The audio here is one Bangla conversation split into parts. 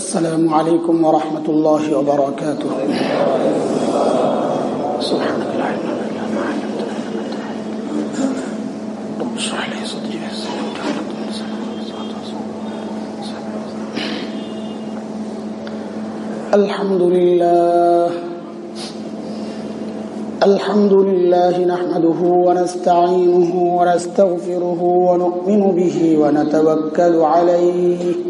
السلام عليكم ورحمة الله وبركاته. سبحانك لا علم لنا ما علمتنا رب اشرح لي صدري ويسر الحمد لله. الحمد لله نحمده ونستعينه ونستغفره ونؤمن به ونتوكل عليه.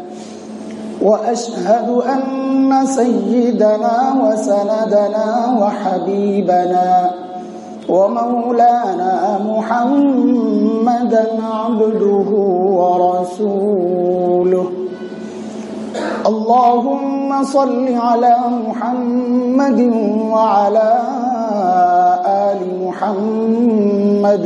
وأشهد أن سيدنا وسندنا وحبيبنا ومولانا محمدا عبده ورسوله. اللهم صل على محمد وعلى آل محمد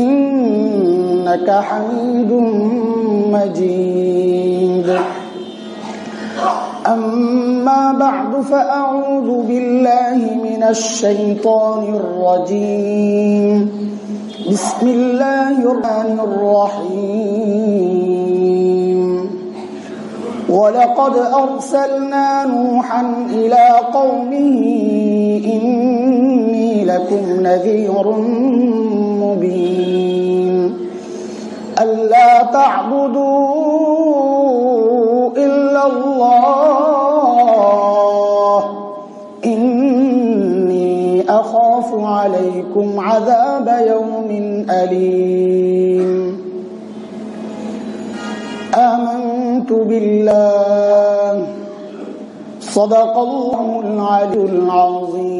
إنك حميد مجيد. أما بعد فأعوذ بالله من الشيطان الرجيم. بسم الله الرحمن الرحيم. ولقد أرسلنا نوحا إلى قومه إني لكم نذير مبين. ألا تعبدوا إلا الله. إني أخاف عليكم عذاب يوم أليم. آمنت بالله. صدق الله العلي العظيم.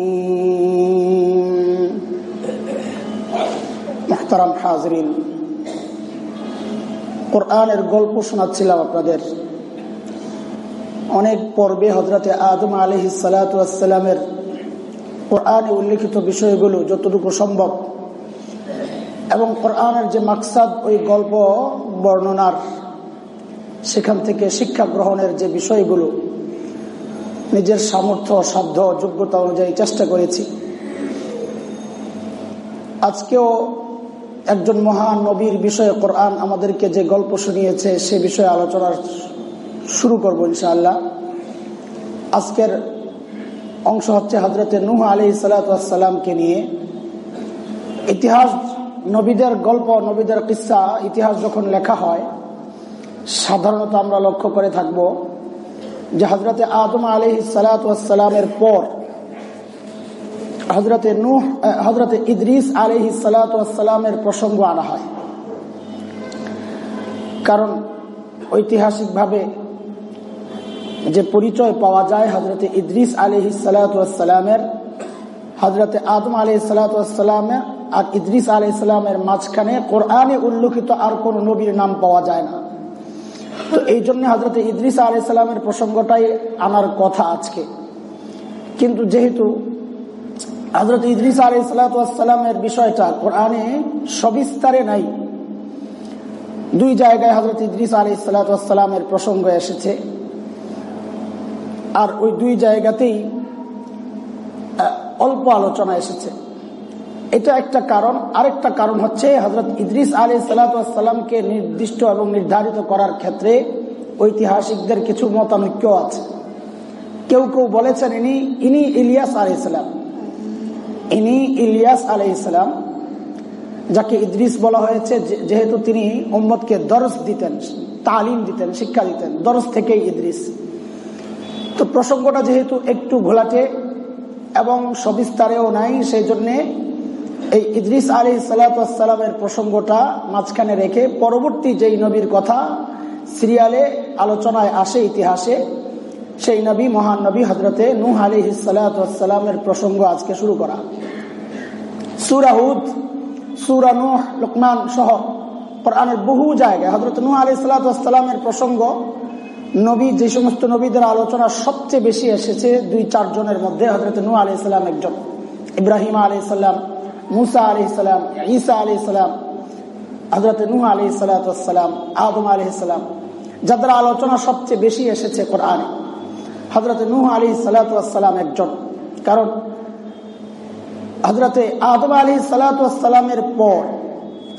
মোহতারাম হাজরিন, কোরআনের গল্প শোনাচ্ছিলাম আপনাদের। অনেক পর্বে হজরতে আদম আলহ সালাতামের কোরআনে উল্লেখিত বিষয়গুলো যতটুকু সম্ভব এবং কোরআনের যে মাকসাদ, ওই গল্প বর্ণনার সেখান থেকে শিক্ষা গ্রহণের যে বিষয়গুলো, নিজের সামর্থ্য, সাধ্য, যোগ্যতা অনুযায়ী চেষ্টা করেছি। আজকেও একজন মহান নবীর বিষয়ে কোরআন আমাদেরকে যে গল্প শুনিয়েছে, সে বিষয়ে আলোচনা শুরু করব ইনশাআল্লাহ। আজকের অংশ হচ্ছে হজরতে নুহ আলি সালাতামকে নিয়ে। ইতিহাস, নবীদের গল্প, নবীদের কিসা, ইতিহাস যখন লেখা হয়, সাধারণত আমরা লক্ষ্য করে থাকব যে হজরতে আদম আলি সালাতামের পর হজরতে নুহ হজরতে ইদ্রিস আলহি সালাতামের প্রসঙ্গ আনা হয়। কারণ ঐতিহাসিকভাবে যে পরিচয় পাওয়া যায় হজরতে ইদ্রিস আলহি সালাতামের হজরতে আদম আলহ সালাতামের আর ইদ্রিস আলহ সালামের মাঝখানে কোরআনে উল্লেখিত আর কোন নবীর নাম পাওয়া যায় না। তো এই জন্য হজরতে ইদ্রিস আলহ সালামের প্রসঙ্গটাই আনার কথা আজকে। কিন্তু যেহেতু হজরত ইদ্রিস আলী সালাতামের বিষয়টা কোরআনে সবিস্তারে নাই। দুই জায়গায় হজরত ইদ্রিস আলী সালাতামের প্রসঙ্গ এসেছে। আর ওই দুই জায়গাতেই অল্প আলোচনা এসেছে। এটা একটা কারণ। আরেকটা কারণ হচ্ছে হজরত ইদ্রিস আলী সালাতামকে নির্দিষ্ট এবং নির্ধারিত করার ক্ষেত্রে ঐতিহাসিকদের কিছু মতানৈক্য আছে। কেউ কেউ বলেছেন ইনি ইনি ইলিয়াস আলী ইসালাম ইনি ইলিয়াস আলাই ইসলাম যাকে ইদ্রিস বলা হয়েছে যেহেতু তিনি উম্মদকে দরস দিতেন, তালিম দিতেন, শিক্ষা দিতেন, দরস থেকেই ইদ্রিস। তো প্রসঙ্গটা যেহেতু একটু ঘোলাটে এবং সবিস্তারেও নাই, সেই জন্যে এই ইদ্রিস আলী সালাতামের প্রসঙ্গটা মাঝখানে রেখে পরবর্তী যেই নবীর কথা, সিরিয়ালে আলোচনায় আসে ইতিহাসে সেই নবী, মহান নবী হজরতে নুহ আলী সালাতামের প্রসঙ্গ আজকে শুরু করা। সুরাহুদ সুরানুহ লোকমান সহ কোরআনের বহু জায়গায় হজরত নুহ আলী সালাতামের প্রসঙ্গ, নবী, যে সমস্ত নবীদের আলোচনা সবচেয়ে বেশি এসেছে দুই চারজনের মধ্যে হজরত নু আলি সাল্লাম একজন। ইব্রাহিম আলি সাল্লাম মুসা আলি সাল্লাম ঈসা আলি সাল্লাম হজরত নু আলি সালাম, আদম আলি সাল্লাম যাদের আলোচনা সবচেয়ে বেশি এসেছে কোরআনে। হজরত নূহ আলী সালাতাম একজন। কারণ হজরতে আদম আলী সালাতামের পর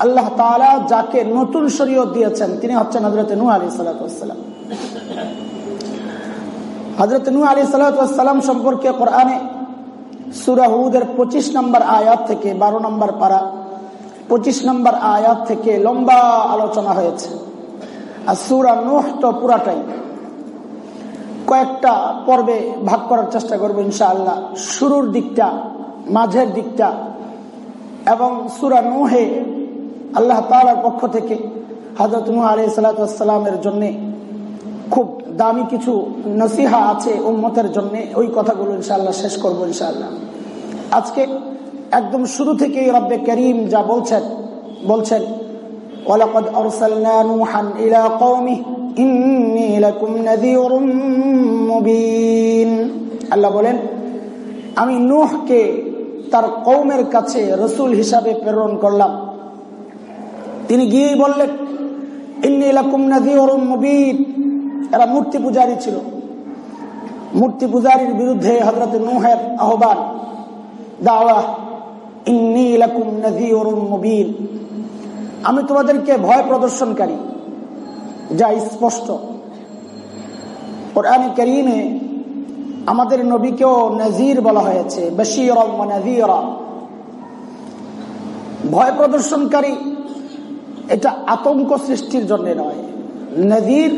আল্লাহ তালা যাকে নতুন শরীয়ত দিয়েছেন, তিনি হচ্ছেন হজরত নূহ আলী সালাতাম হজরত নূ আলী সালাতাম সম্পর্কে কোরআনে সুরাহুদের পঁচিশ নম্বর আয়াত থেকে বারো নম্বর পারা পঁচিশ নম্বর আয়াত থেকে লম্বা আলোচনা হয়েছে। আর সুরা নুহ তো পুরাটাই। কয়েকটা পর্বে ভাগ করার চেষ্টা করব, ইনশাআল্লাহ। শুরুর দিকটা, মাঝের দিকটা এবং সুরা নুহে আল্লাহ তালার পক্ষ থেকে হজরত নুহ আলি সালাতামের জন্যে খুব দামি কিছু নসিহা আছে উন্মতের জন্য। ওই কথাগুলো ইনশাআল্লাহ শেষ করব, ইনশাআল্লাহ। আজকে একদম শুরু থেকেই রব্বে করিম যা বলছেন বলছেন ওলাকদ অরসাল্লা নুহান ইলা ইন্নি আল্লাহ বলেন, আমি নুহকে তার কওমের কাছে রসুল হিসাবে প্রেরণ করলাম। তিনি গিয়েই বললেন, ইন্নি লাকুম নাযীরুম মুবিন। এরা মূর্তি পূজারী ছিল। মূর্তি পূজারীর বিরুদ্ধে হজরত নুহের আহ্বান, দাওয়া, ইন্নি লাকুম নাযীরুম মুবিন। আমি তোমাদেরকে ভয় প্রদর্শনকারী। যা স্পষ্ট। কোরআন করিমে আমাদের নবীকেও নজির বলা হয়েছে বশির ভয় প্রদর্শনকারী এটা আতঙ্ক সৃষ্টির জন্য নয়। নজির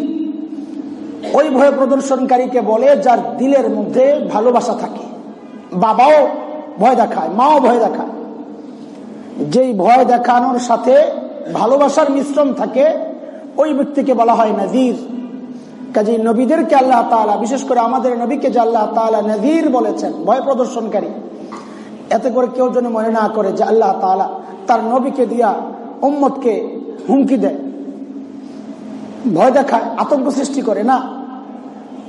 ওই ভয় প্রদর্শনকারীকে বলে যার দিলের মধ্যে ভালোবাসা থাকে। বাবাও ভয় দেখায়, মাও ভয় দেখায়। যেই ভয় দেখানোর সাথে ভালোবাসার মিশ্রণ থাকে ওই ব্যক্তিকে বলা হয় নজির কাজী নবীদেরকে আল্লাহ তালা বিশেষ করে আমাদের নবীকে যে আল্লাহ তালা নজির বলেছেন, ভয় প্রদর্শনকারী। এতে করে কেউ যেন মনে না করে যে আল্লাহ তালা তার নবীকে দিয়া উম্মতকে হুমকি দেয়। ভয় দেখায়, আতঙ্ক সৃষ্টি করে, না।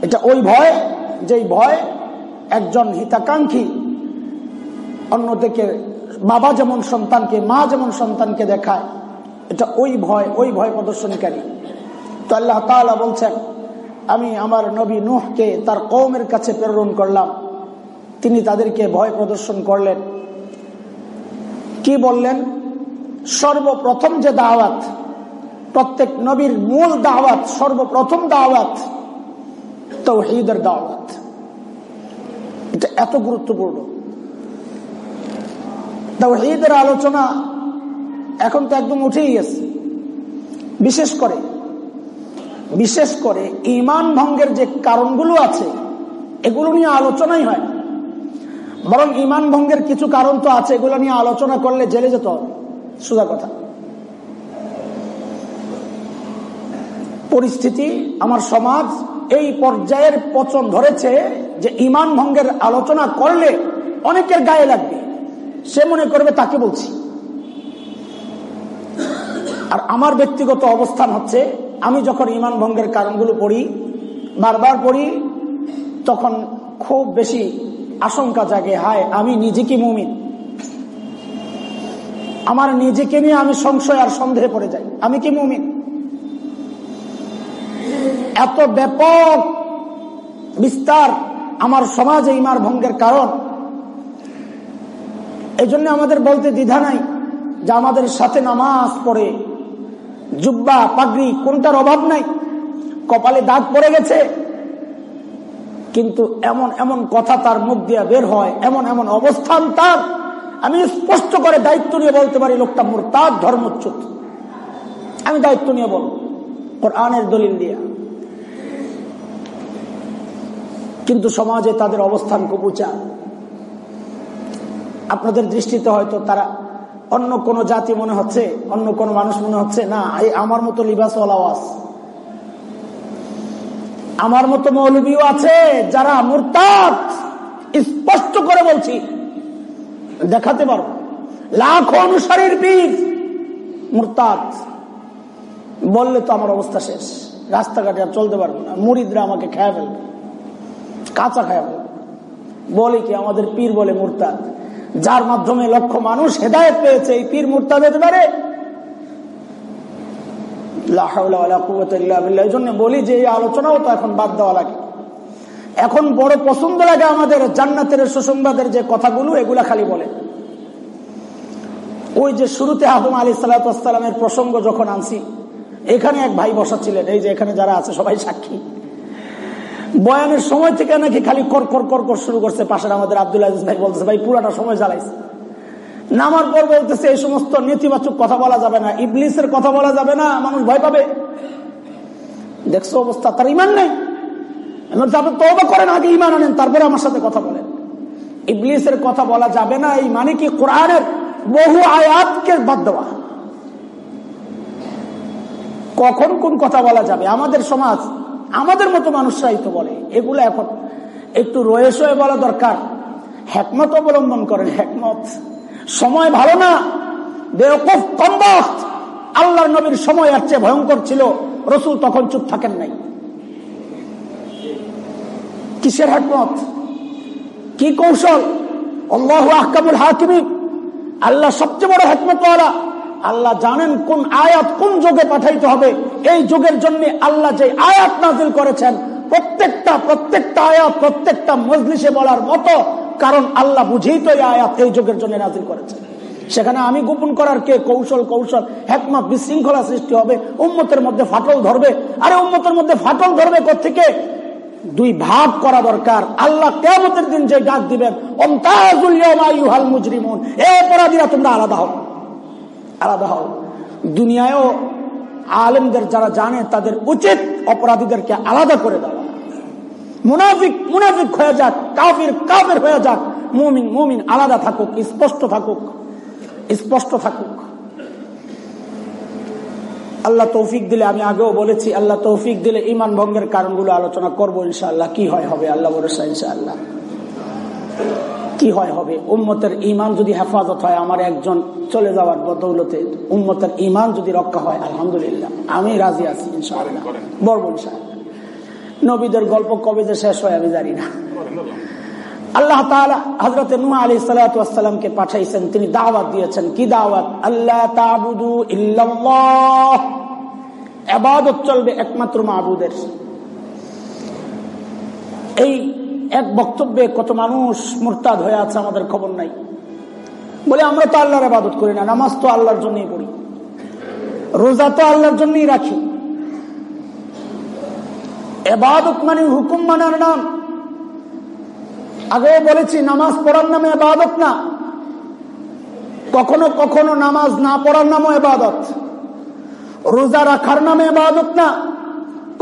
এটা ওই ভয়, যেই ভয় একজন হিতাকাঙ্ক্ষী অন্যদিকে বাবা যেমন সন্তানকে, মা যেমন সন্তানকে দেখায় এটা ওই ভয় ওই ভয় প্রদর্শনকারী। তো আল্লাহ তালা বলছেন, আমি আমার নবী নুহকে তার কৌমের কাছে প্রেরণ করলাম। তিনি তাদেরকে ভয় প্রদর্শন করলেন। কি বললেন? সর্বপ্রথম যে দাওয়াত, প্রত্যেক নবীর মূল দাওয়াত, সর্বপ্রথম দাওয়াত তৌহিদের দাওয়াত। এটা এত গুরুত্বপূর্ণ। তাও তৌহিদের আলোচনা এখন তো একদম উঠেই গেছে। বিশেষ করে বিশেষ করে ইমান ভঙ্গের যে কারণগুলো আছে, এগুলো নিয়ে আলোচনাই হয় বরং ইমান ভঙ্গের কিছু কারণ তো আছে, এগুলো নিয়ে আলোচনা করলে জেলে যেত সোজা কথা। পরিস্থিতি আমার সমাজ এই পর্যায়ের পচন ধরেছে যে ইমান ভঙ্গের আলোচনা করলে অনেকের গায়ে লাগবে। সে মনে করবে, তাকে বলছি। আর আমার ব্যক্তিগত অবস্থান হচ্ছে, আমি যখন ইমান ভঙ্গের কারণগুলো পড়ি, বারবার পড়ি, তখন খুব বেশি আশঙ্কা জাগে, হায়, আমি নিজে কি মুমিন? আমার নিজেকে নিয়ে আমি সংশয় আর সন্দেহে পড়ে যাই, আমি কি মুমিন? এত ব্যাপক বিস্তার আমার সমাজে ইমার ভঙ্গের কারণ। এই আমাদের বলতে দ্বিধা নাই যে আমাদের সাথে নামাজ পড়ে জুব্বা, পাগড়ি, কোনটার অভাব নাই। কপালে দাগ পড়ে গেছে। কিন্তু এমন এমন কথা তার মুখ দিয়ে বের হয়, এমন এমন অবস্থান তার। আমি স্পষ্ট করে দায়িত্ব নিয়ে বলতে পারি, লোকটা মোরতাদ, ধর্মচ্যুত। আমি দায়িত্ব নিয়ে বলব, কোরআনের দলিল দিয়া। কিন্তু সমাজে তাদের অবস্থান খুব উঁচা। আপনাদের দৃষ্টিতে হয়তো তারা অন্য কোন জাতি মনে হচ্ছে, অন্য কোন মানুষ মনে হচ্ছে, না, এই আমার মতো লিবাস আওয়াজ আমার মতো মৌলবীও আছে যারা মুরতাদ, স্পষ্ট করে বলছি, দেখাতে পারো। লাখো অনুসারীর বীর মুরতাদ। বললে তো আমার অবস্থা শেষ। রাস্তাঘাটে আর চলতে পারব না। মুরিদরা আমাকে খেয়ে ফেলবে। কাঁচা খেয়ে ফেলবে। বলে কি, আমাদের পীর বলে মুরতাদ। যার মাধ্যমে লক্ষ মানুষ হেদায়ত পেয়েছে, এই পীর মুরতাদ হতে পারে? এই জন্য বলি যে এই আলোচনাও তো এখন বাদ দেওয়া লাগে। এখন বড় পছন্দ লাগে আমাদের জান্নাতের সুসংবাদের যে কথাগুলো, এগুলা খালি বলে। ওই যে শুরুতে আহম আলী সালাতামের প্রসঙ্গ যখন আনছি, এখানে এক ভাই বসা ছিলেন এই যে এখানে যারা আছে সবাই সাক্ষী। বয়ানের সময় থেকে নাকি খালি কর কর কর কর শুরু করছে পাশের আমাদের আব্দুল আজিজ ভাই বলতেছে, ভাই, পুরাটা সময় জ্বালাইছে। নামার পর বলতেছে, এই সমস্ত নেতিবাচক কথা বলা যাবে না, ইবলিসের কথা বলা যাবে না, মানুষ ভয় পাবে। দেখছ অবস্থা, তার ইমান নেই। আপনি তবা করেন, আগে ইমান আনেন, তারপরে আমার সাথে কথা বলেন। ইবলিসের কথা বলা যাবে না, এই মানে কি কোরআনের বহু আয়াতকে বাদ দেওয়া? কখন কোন কথা বলা যাবে? আমাদের সমাজ আমাদের মতো মানুষরাই তো বলে। এগুলো এখন একটু হয়ে বলা দরকার। হ্যাকমত অবলম্বন করেন হ্যাকমত সময় ভালো না। বেরকফ কম আল্লাহর নবীর সময় আর চেয়ে ভয়ঙ্কর ছিল। রসুল তখন চুপ থাকেন নাই। কিসের হ্যাকমত কি কৌশল? আল্লাহ আহকামুল হাকিমি। আল্লাহ সবচেয়ে বড় হ্যাকমত আল্লাহ জানেন কোন আয়াত কোন যুগে পাঠাইতে হবে। এই যুগের জন্য আল্লাহ যে আয়াত নাজিল করেছেন, প্রত্যেকটা প্রত্যেকটা আয়াত, প্রত্যেকটা মজলিসে বলার মতো, কারণ আল্লাহ বুঝেই তো এই আয়াত এই যুগের জন্য নাজিল করেছেন। সেখানে আমি গোপন করার কে কৌশল কৌশল একমত বিশৃঙ্খলা সৃষ্টি হবে, উম্মতের মধ্যে ফাটল ধরবে। আরে উম্মতের মধ্যে ফাটল ধরবে থেকে দুই ভাগ করা দরকার। আল্লাহ কেমতের দিন যে ডাক দিবেন মুজরিমুন এ অপরাধীরা তোমরা আলাদা হও। আলাদা হও। দুনিয়ায়ও আলেমদের যারা জানে, তাদের উচিত অপরাধীদেরকে আলাদা করে দেওয়া। মুনাফিক মুনাফিক হয়ে যাক, কাফির, কাফের হয়ে যাক, মুমিন মুমিন আলাদা থাকুক, স্পষ্ট থাকুক স্পষ্ট থাকুক। আল্লাহ তৌফিক দিলে, আমি আগেও বলেছি, আল্লাহ তৌফিক দিলে ইমান ভঙ্গের কারণগুলো আলোচনা করব, ইনশাআল্লাহ। কি হয় হবে? আল্লাহ বলেছে ইনশাআল্লাহ। কি হয় হবে? উম্মতের ইমান যদি হেফাজত হয় আমার একজন চলে যাওয়ার বদৌলতে উম্মতের ইমান যদি রক্ষা হয় আলহামদুলিল্লাহ। আমি রাজি আছি ইনশাআল্লাহ। বলব ইনশাআল্লাহ। নবীদের গল্প কবে যে শেষ হয় আমি জানি না। আল্লাহ হজরত নুয়া আলী সালাতামকে পাঠাইছেন তিনি দাওয়াত দিয়েছেন। কি দাওয়াত? আল্লাহ তাবুদু আবাদত চলবে একমাত্র মাহবুদের এই এক বক্তব্যে কত মানুষ মুরতাদ হয়ে আছে, আমাদের খবর নাই। বলে, আমরা তো আল্লাহর আবাদত করি না, নামাজ তো আল্লাহর জন্যই পড়ি। রোজা তো আল্লাহর জন্যই রাখি। এবাদত মানে হুকুম মানার নাম। আগেও বলেছি, নামাজ পড়ার নামে এবাদত না। কখনো কখনো নামাজ না পড়ার নামও এবাদত রোজা রাখার নামে এবাদত না।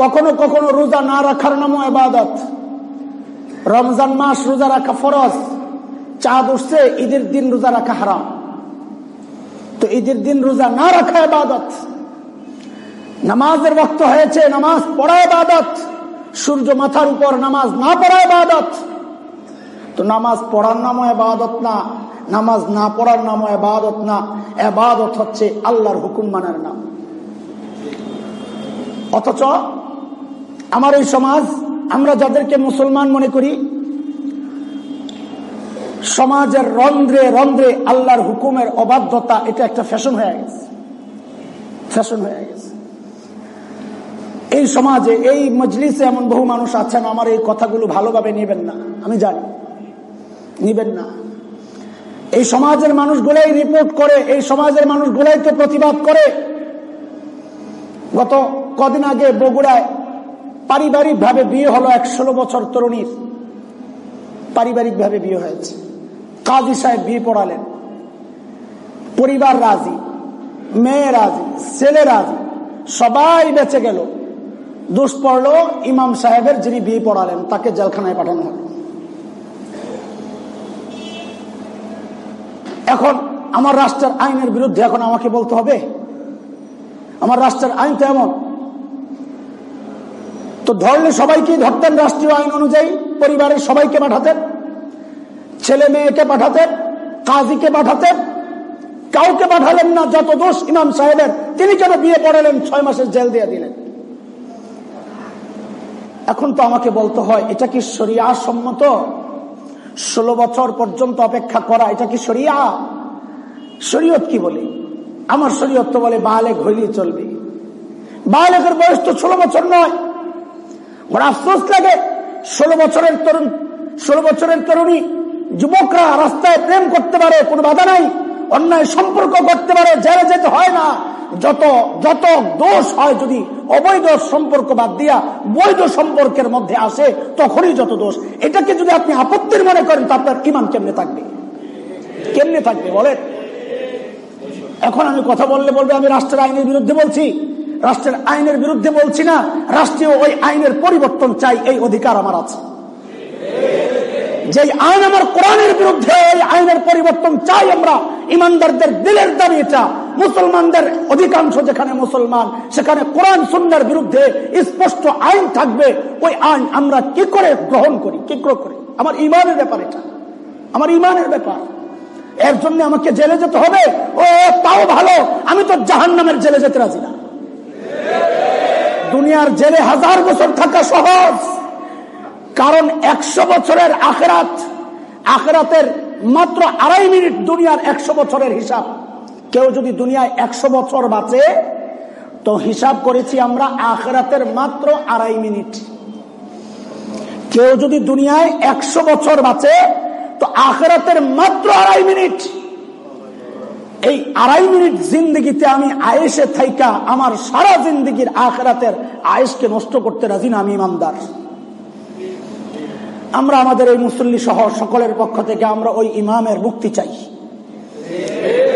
কখনো কখনো রোজা না রাখার নামও এবাদত রমজান মাস রোজা রাখা ফরজ, চাঁদ উঠছে, ঈদের দিন রোজা রাখা হারাম। তো ঈদের দিন রোজা না রাখা এবাদত নামাজের বক্ত হয়েছে, নামাজ পড়া এবাদত সূর্য মাথার উপর নামাজ না পড়া এবাদত তো নামাজ পড়ার নামও এবাদত না, নামাজ না পড়ার নামও এবাদত না এবাদত হচ্ছে আল্লাহর হুকুম মানার নাম। অথচ আমার এই সমাজ আমরা যাদেরকে মুসলমান মনে করি, সমাজের রন্ধ্রে রন্ধ্রে আল্লাহর হুকুমের অবাধ্যতা, এটা একটা ফ্যাশন হয়ে গেছে। ফ্যাশন হয়ে গেছে। এই সমাজে, এই মজলিসে এমন বহু মানুষ আছেন, আমার এই কথাগুলো ভালোভাবে নেবেন না, আমি জানি। নিবেন না। এই সমাজের মানুষগুলাই রিপোর্ট করে, এই সমাজের মানুষগুলাই তো প্রতিবাদ করে। গত কদিন আগে বগুড়ায় পারিবারিক ভাবে বিয়ে হলো এক ষোলো বছর তরুণীর। পারিবারিক ভাবে বিয়ে হয়েছে। কাজী সাহেব বিয়ে পড়ালেন। পরিবার রাজি, মেয়ে রাজি, ছেলে রাজি, সবাই বেঁচে গেল। দোষ পড়ল ইমাম সাহেবের যিনি বিয়ে পড়ালেন, তাকে জেলখানায় পাঠানো হল। এখন আমার রাষ্ট্রের আইনের বিরুদ্ধে এখন আমাকে বলতে হবে। আমার রাষ্ট্রের আইন তো এমন ধরলে সবাইকে ধরতেন রাষ্ট্রীয় আইন অনুযায়ী, পরিবারের সবাইকে পাঠাতেন, ছেলে মেয়েকে পাঠাতেন, কাজীকে পাঠাতেন, কাউকে পাঠালেন না, যত দোষ ইমাম সাহেবের, তিনি কেন বিয়ে পড়ালেন ছয় মাসের জেল দিয়ে দিলেন? এখন তো আমাকে বলতে হয়, এটা কি সরিয়া সম্মত? ষোলো বছর পর্যন্ত অপেক্ষা করা, এটা কি সরিয়া শরীয়ত কি বলে? আমার শরীয়ত তো বলে বালেক হইলেই চলবে। বালেকের বয়স তো ষোলো বছর নয়। বড় আফসোস লাগে। ষোলো বছরের তরুণ, ষোলো বছরের তরুণী, যুবকরা রাস্তায় প্রেম করতে পারে, কোনো বাধা নাই। অন্যায় সম্পর্ক করতে পারে, জেলে যেতে হয় না। যত যত দোষ হয়, যদি অবৈধ সম্পর্ক বাদ দিয়া বৈধ সম্পর্কের মধ্যে আসে, তখনই যত দোষ। এটাকে যদি আপনি আপত্তির মনে করেন, তো আপনার ইমান কেমনে থাকবে? কেমনে থাকবে, বলেন? এখন আমি কথা বললে বলবে, আমি রাষ্ট্রের আইনের বিরুদ্ধে বলছি। রাষ্ট্রের আইনের বিরুদ্ধে বলছি না, রাষ্ট্রীয় ওই আইনের পরিবর্তন চাই, এই অধিকার আমার আছে। যে আইন আমার কোরআনের বিরুদ্ধে, এই আইনের পরিবর্তন চাই আমরা। ইমানদারদের দিলের দাবি এটা। মুসলমানদের অধিকাংশ যেখানে মুসলমান, সেখানে কোরআন সুন্নার বিরুদ্ধে স্পষ্ট আইন থাকবে। ওই আইন আমরা কি করে গ্রহণ করি, কি করে আমার ইমানের ব্যাপার এটা। আমার ইমানের ব্যাপার। এর জন্য আমাকে জেলে যেতে হবে। ও, তাও ভালো। আমি তো জাহান নামের জেলে যেতে রাজি না। দুনিয়ার জেলে হাজার বছর থাকা সহজ। কারণ একশো বছরের আখেরাত, আখেরাতের মাত্র আড়াই মিনিট দুনিয়ার একশো বছরের হিসাব। কেউ যদি দুনিয়ায় একশো বছর বাঁচে, তো হিসাব করেছি আমরা আখেরাতের মাত্র আড়াই মিনিট। কেউ যদি দুনিয়ায় একশো বছর বাঁচে, তো আখেরাতের মাত্র আড়াই মিনিট। এই আড়াই মিনিট জিন্দগিতে আমি আয়েসে থাইকা আমার সারা জিন্দগির আখেরাতের আয়েসকে নষ্ট করতে রাজি না আমি ইমানদার। আমরা আমাদের এই মুসল্লি সহ সকলের পক্ষ থেকে আমরা ওই ইমামের মুক্তি চাই।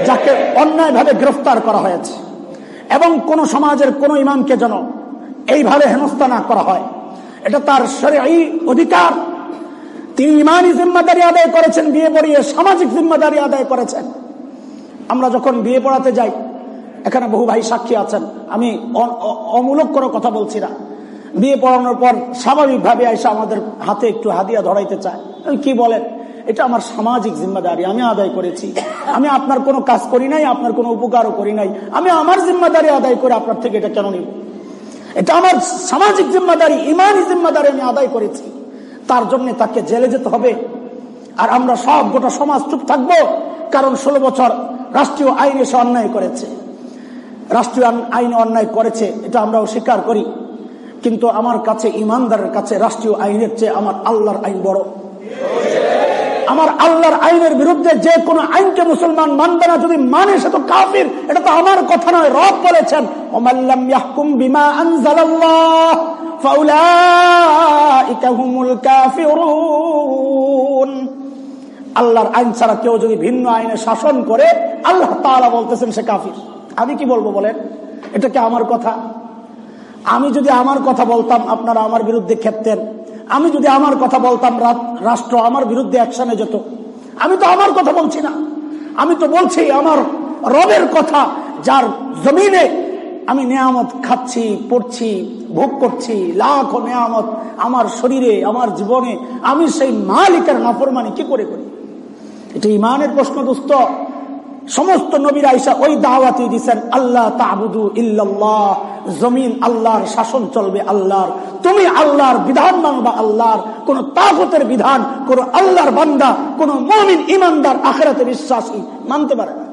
যাকে অন্যায়ভাবে গ্রেফতার করা হয়েছে। এবং কোন সমাজের কোন ইমামকে যেন এইভাবে হেনস্থা না করা হয়। এটা তার এই অধিকার। তিনি ইমানই জিম্মাদারি আদায় করেছেন, বিয়ে পড়িয়ে সামাজিক জিম্মাদারি আদায় করেছেন। আমরা যখন বিয়ে পড়াতে যাই, এখানে বহু ভাই সাক্ষী আছেন, আমি অমূলক কোনো কথা বলছি না। বিয়ে পড়ানোর পর স্বাভাবিকভাবে এসে আমাদের হাতে একটু হাদিয়া ধরাইতে চায়। কি বলেন? এটা আমার সামাজিক জিম্মাদারি, আমি আদায় করেছি। আমি আপনার কোনো কাজ করি নাই, আপনার কোনো উপকারও করি নাই। আমি আমার জিম্মাদারি আদায় করে আপনার থেকে এটা কেন নিব? এটা আমার সামাজিক জিম্মাদারি ইমানই জিম্মাদারি আমি আদায় করেছি। তার জন্য তাকে জেলে যেতে হবে। আর আমরা সব গোটা সমাজ চুপ থাকব। কারণ ষোলো বছর রাষ্ট্রীয় আইনে সে অন্যায় করেছে। রাষ্ট্রীয় আইন অন্যায় করেছে, এটা আমরাও স্বীকার করি। কিন্তু আমার কাছে, ইমানদারের কাছে রাষ্ট্রীয় আইনের চেয়ে আমার আল্লাহর আইন বড়। আমার আল্লাহর আইনের বিরুদ্ধে যে কোনো আইনকে মুসলমান মানবে না, যদি মানে সে তো কাফির, এটা তো আমার কথা নয়, রব বলেছেন ওমাল্লাম কাফিরুন। আল্লাহর আইন ছাড়া কেউ যদি ভিন্ন আইনে শাসন করে, আল্লাহ তাআলা বলতেছেন সে কাফির। আমি কি বলব বলেন? এটা কি আমার কথা? আমি যদি আমার কথা বলতাম, আপনারা আমার বিরুদ্ধে খেপতেন। আমি যদি আমার কথা বলতাম রাষ্ট্র আমার বিরুদ্ধে অ্যাকশনে যেত। আমি তো আমার কথা বলছি না। আমি তো বলছি, আমার রবের কথা যার জমিনে আমি নেয়ামত খাচ্ছি, পড়ছি, ভোগ করছি, লাখ নেয়ামত আমার শরীরে, আমার জীবনে, আমি সেই মালিকের নাফরমানি কি করে করি? এটা ইমানের প্রশ্ন দুস্থ সমস্ত নবীর আইসা ওই দাওয়াতি দিচ্ছেন আল্লাহ তাবুদু ইল্লাল্লাহ। জমিন আল্লাহর শাসন চলবে আল্লাহর। তুমি আল্লাহর বিধান মানবা আল্লাহর। কোন তাগতের বিধান, কোন আল্লাহর বান্দা, কোন মমিন ইমানদার আখেরাতে বিশ্বাসী মানতে পারে না।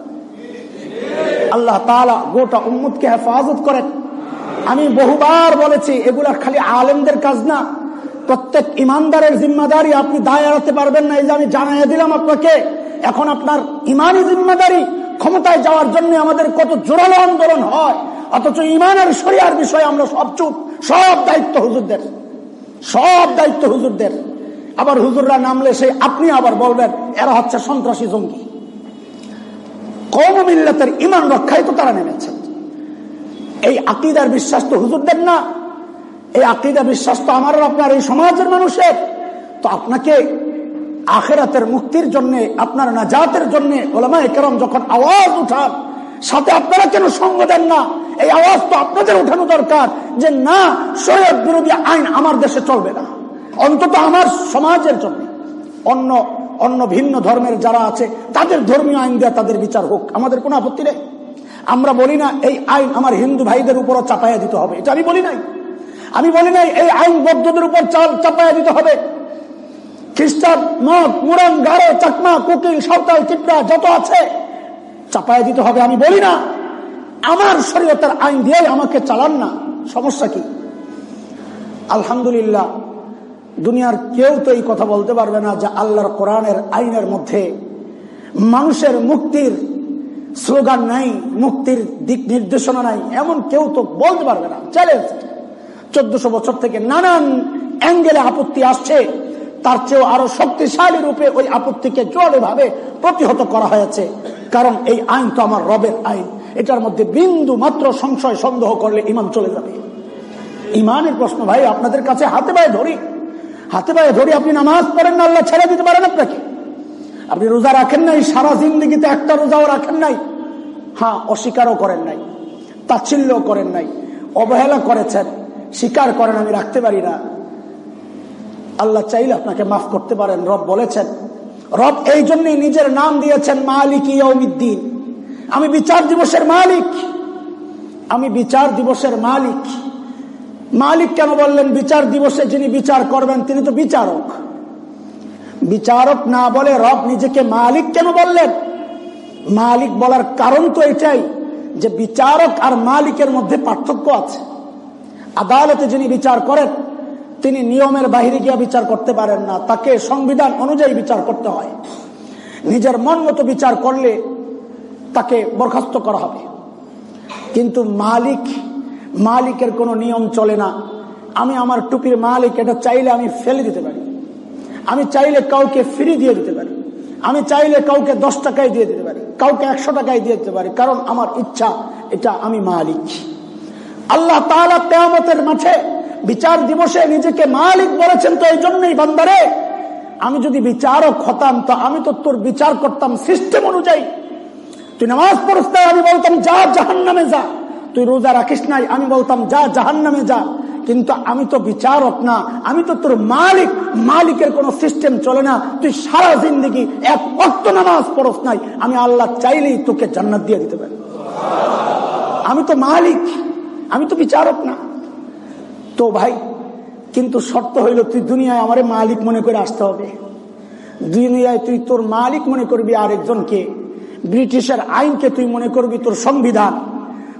আল্লাহ তালা গোটা উম্মুদকে হেফাজত করেন। আমি বহুবার বলেছি, এগুলা খালি আলেমদের কাজ না। প্রত্যেক ইমানদারের জিম্মাদারি আপনি দায় এড়াতে পারবেন না, এই যে আমি জানাই দিলাম আপনাকে, এখন আপনার ইমানই জিম্মাদারি ক্ষমতায় যাওয়ার জন্য আমাদের কত জোরালো আন্দোলন হয়, অথচ ইমানের সরিয়ার বিষয়ে আমরা সব চুপ, সব দায়িত্ব হুজুরদের, সব দায়িত্ব হুজুরদের। আবার হুজুররা নামলে সেই আপনি আবার বলবেন, এরা হচ্ছে সন্ত্রাসী জঙ্গি। কম মিল্লাতের ইমান রক্ষায় তো তারা নেমেছেন এই আকিদার বিশ্বাস তো হুজুরদের না এই আকিদা বিশ্বাস তো আমার আপনার এই সমাজের মানুষের। তো আপনাকে আখেরাতের মুক্তির জন্য, আপনার নাজাতের জন্য ওলামা একরম যখন আওয়াজ উঠান, সাথে আপনারা কেন সঙ্গ দেন না? এই আওয়াজ তো আপনাদের উঠানো দরকার যে না, শরীয়ত বিরোধী আইন আমার দেশে চলবে না। অন্তত আমার সমাজের জন্য। অন্য অন্য ভিন্ন ধর্মের যারা আছে, তাদের ধর্মীয় আইন দেওয়া তাদের বিচার হোক, আমাদের কোনো আপত্তি নেই। আমরা বলি না, এই আইন আমার হিন্দু ভাইদের উপরও চাপাইয়া দিতে হবে। এটা আমি বলি নাই। আমি বলি নাই, এই আইন বৌদ্ধদের উপর চাপাইয়া দিতে হবে। খ্রিস্টান, মদ মুরান গারো, চাকমা, কুকিং, সাঁওতাল চিপড়া যত আছে চাপাইয়া দিতে হবে। আমি বলি না, আমার শরীয়তের আইন দিয়ে আমাকে চালান না। সমস্যা কি? আলহামদুলিল্লাহ, দুনিয়ার কেউ তো এই কথা বলতে পারবে না যে আল্লাহর কোরআনের আইনের মধ্যে মানুষের মুক্তির স্লোগান নাই, মুক্তির দিক নির্দেশনা নাই, এমন কেউ তো বলতে পারবে না। চ্যালেঞ্জ চোদ্দশো বছর থেকে নানান অ্যাঙ্গেলে আপত্তি আসছে। তার চেয়েও আরও শক্তিশালী রূপে ওই আপত্তিকে জোরভাবে প্রতিহত করা হয়েছে। কারণ এই আইন তো আমার রবের আইন। এটার মধ্যে বিন্দু মাত্র সংশয় সন্দেহ করলে ইমান চলে যাবে। ইমানের প্রশ্ন, ভাই, আপনাদের কাছে হাতে পায়ে ধরি। হাতে পায়ে ধরি, আপনি নামাজ পড়েন না, আল্লাহ ছেড়ে দিতে পারেন আপনাকে। আপনি রোজা রাখেন নাই, সারা জিন্দগিতে একটা রোজাও রাখেন নাই। হ্যাঁ অস্বীকারও করেন নাই তাচ্ছিল্য করেন নাই, অবহেলা করেছেন। স্বীকার করেন, আমি রাখতে পারি না। আল্লাহ চাইলে আপনাকে মাফ করতে পারেন, রব বলেছেন। রব এই জন্যই নিজের নাম দিয়েছেন, মালিক ইয়ৌমিদ্দিন আমি বিচার দিবসের মালিক। আমি বিচার দিবসের মালিক। মালিক কেন বললেন, বিচার দিবসে যিনি বিচার করবেন, তিনি তো বিচারক। বিচারক না বলে রব নিজেকে মালিক কেন বললেন? মালিক বলার কারণ তো এটাই যে বিচারক আর মালিকের মধ্যে পার্থক্য আছে। আদালতে যিনি বিচার করেন, তিনি নিয়মের বাহিরে গিয়া বিচার করতে পারেন না। তাকে সংবিধান অনুযায়ী বিচার করতে হয়। নিজের মন মতো বিচার করলে তাকে বরখাস্ত করা হবে। কিন্তু মালিক, মালিকের কোনো নিয়ম চলে না। আমি আমার টুপির মালিক, এটা চাইলে আমি ফেলে দিতে পারি। আমি চাইলে কাউকে ফ্রি দিয়ে দিতে পারি। আমি চাইলে কাউকে দশ টাকায় দিয়ে দিতে পারি। কাউকে একশো টাকায় দিয়ে দিতে পারি। কারণ আমার ইচ্ছা, এটা আমি মালিক। আল্লাহ তালা কেয়ামতের মাঠে বিচার দিবসে নিজেকে মালিক বলেছেন, তো এই জন্যই বান্দারে, আমি যদি বিচারক হতাম, তো আমি তো তোর বিচার করতাম সিস্টেম অনুযায়ী। তুই নামাজ পড়স আমি বলতাম, যা জাহান নামে যা। তুই রোজা রাখিস নাই, আমি বলতাম, যা জাহান নামে যা। কিন্তু আমি তো বিচারক না, আমি তো তোর মালিক। মালিকের কোন সিস্টেম চলে না। তুই সারা জিন্দগি এক অক্ত নামাজ পড়স নাই। আমি আল্লাহ চাইলেই তোকে জান্নাত দিয়ে দিতে পারি। আমি তো মালিক। আমি তো বিচারক না। তো ভাই, কিন্তু শর্ত হইল তুই দুনিয়ায় আমার মালিক মনে করে আসতে হবে। দুনিয়ায় তুই তোর মালিক মনে করবি আরেকজনকে। ব্রিটিশের আইনকে তুই মনে করবি তোর সংবিধান।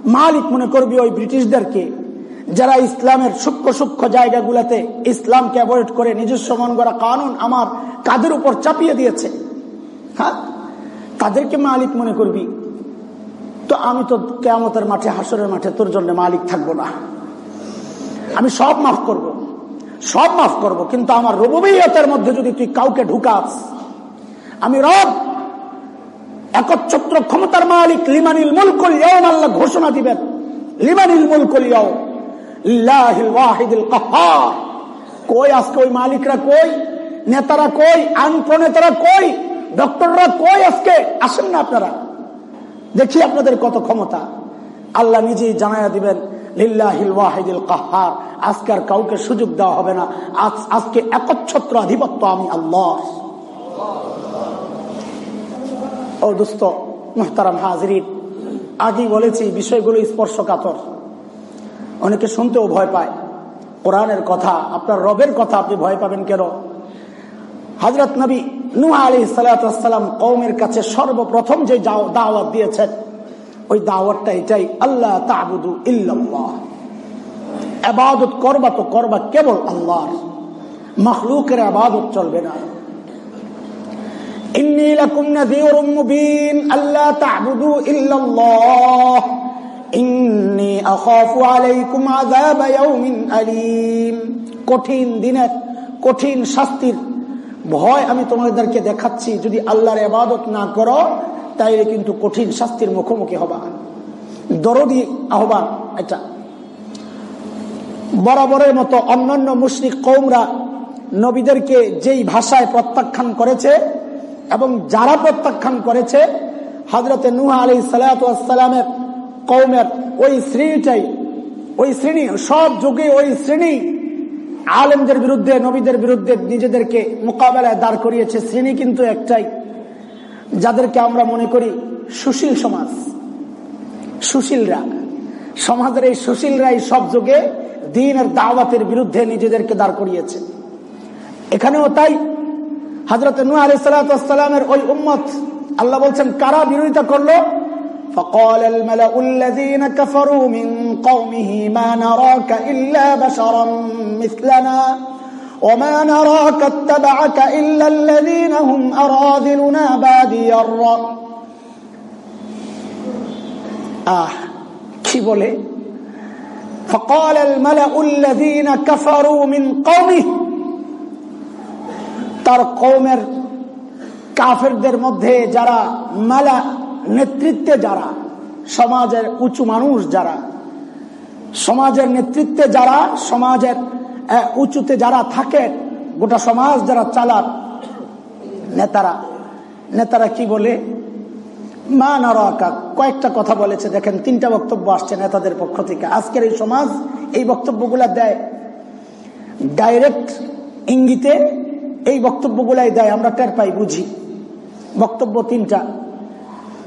মালিক মনে করবি ওই ব্রিটিশদেরকে। যারা ইসলামের সূক্ষ্ম সূক্ষ্ম জায়গাগুলোতে ইসলামকে অ্যাভয়েড করে নিজস্ব মন করা কানুন আমার কাদের উপর চাপিয়ে দিয়েছে? হ্যাঁ? তাদেরকে মালিক মনে করবি। তো আমি তো কেমতের মাঠে হাসরের মাঠে তোর জন্য মালিক থাকব না। আমি সব মাফ করব। সব মাফ করব, কিন্তু আমার রবীয়তের মধ্যে যদি তুই কাউকে ঢুকাস, আমি রব, একচ্ছত্র ক্ষমতার মালিক লিমানিল মুলকুল আল্লাহ ঘোষণা দিবেন, লিমানিল মুলকুল কই আজকে ওই মালিকরা কই? নেতারা কই? আইন প্রণেতারা কই? ডক্টররা কই আজকে? আসেন না আপনারা। দেখি আপনাদের কত ক্ষমতা। আল্লাহ নিজেই জানাইয়া দিবেন, লিল্লাহিল ওয়াহিদুল কাহার, আজকে আর কাউকে সুযোগ দেওয়া হবে না। আজ, আজকে একচ্ছত্র আধিপত্য আমি আল্লাহ। ও দোস্ত, মোহতারাম হাজরিন, আগেই বলেছি, বিষয়গুলো স্পর্শকাতর। অনেকে শুনতেও ভয় পায়। কোরআনের কথা, আপনার রবের কথা আপনি ভয় পাবেন কেন? হজরত নবী নুহা আলী সালাম কৌমের কাছে সর্বপ্রথম যে দাওয়াত দিয়েছেন, ওই দাওয়াতটা এটাই আল্লাহ তাবুদু ইল্লাল্লাহ। আবাদত করবা তো করবা কেবল আল্লাহর। মখলুকের আবাদত চলবে না। কঠিন দিনের কঠিন শাস্তির ভয় আমি তোমাদেরকে দেখাচ্ছি, যদি আল্লাহর ইবাদত না করো, তাইলে কিন্তু কঠিন শাস্তির মুখোমুখি হবা। দরদি আহ্বান এটা। বরাবরের মতো অন্যান্য মুসলিক কৌমরা নবীদেরকে যেই ভাষায় প্রত্যাখ্যান করেছে এবং যারা প্রত্যাখ্যান করেছে হজরতে নুহা আলী সালাতামের কৌমের ওই শ্রেণীটাই, ওই শ্রেণি, সব যুগে ওই শ্রেণি আলেমদের বিরুদ্ধে, নবীদের বিরুদ্ধে নিজেদেরকে মোকাবেলায় দাঁড় করিয়েছে শ্রেণি কিন্তু একটাই। যাদেরকে আমরা মনে করি সুশীল সমাজ, সুশীলরা। সমাজের এই সুশীলরাই সব যুগে দিনের দাওয়াতের বিরুদ্ধে নিজেদেরকে দাঁড় করিয়েছে। এখানেও তাই হজরত নু আলি ওই উম্মত, আল্লাহ বলছেন, কারা বিরোধিতা করল? فقال الملأ الذين كفروا من قومه ما نراك إلا بشرا مثلنا وما نراك اتبعك إلا الذين هم أراذلنا بادي الرأي আহ কি বলে فقال الملأ الذين كفروا من قومه তার কৌমের কাফেরদের মধ্যে যারা মালা নেতৃত্বে যারা, সমাজের উঁচু মানুষ যারা, সমাজের নেতৃত্বে যারা, সমাজের উঁচুতে যারা থাকে, গোটা সমাজ যারা চালাক, নেতারা নেতারা কি বলে? মা নারাকা, কয়েকটা কথা বলেছে, দেখেন, তিনটা বক্তব্য আসছে নেতাদের পক্ষ থেকে। আজকের এই সমাজ এই বক্তব্যগুলা দেয়। ডাইরেক্ট ইঙ্গিতে এই বক্তব্যগুলাই দেয়, আমরা টের পাই, বুঝি। বক্তব্য তিনটা।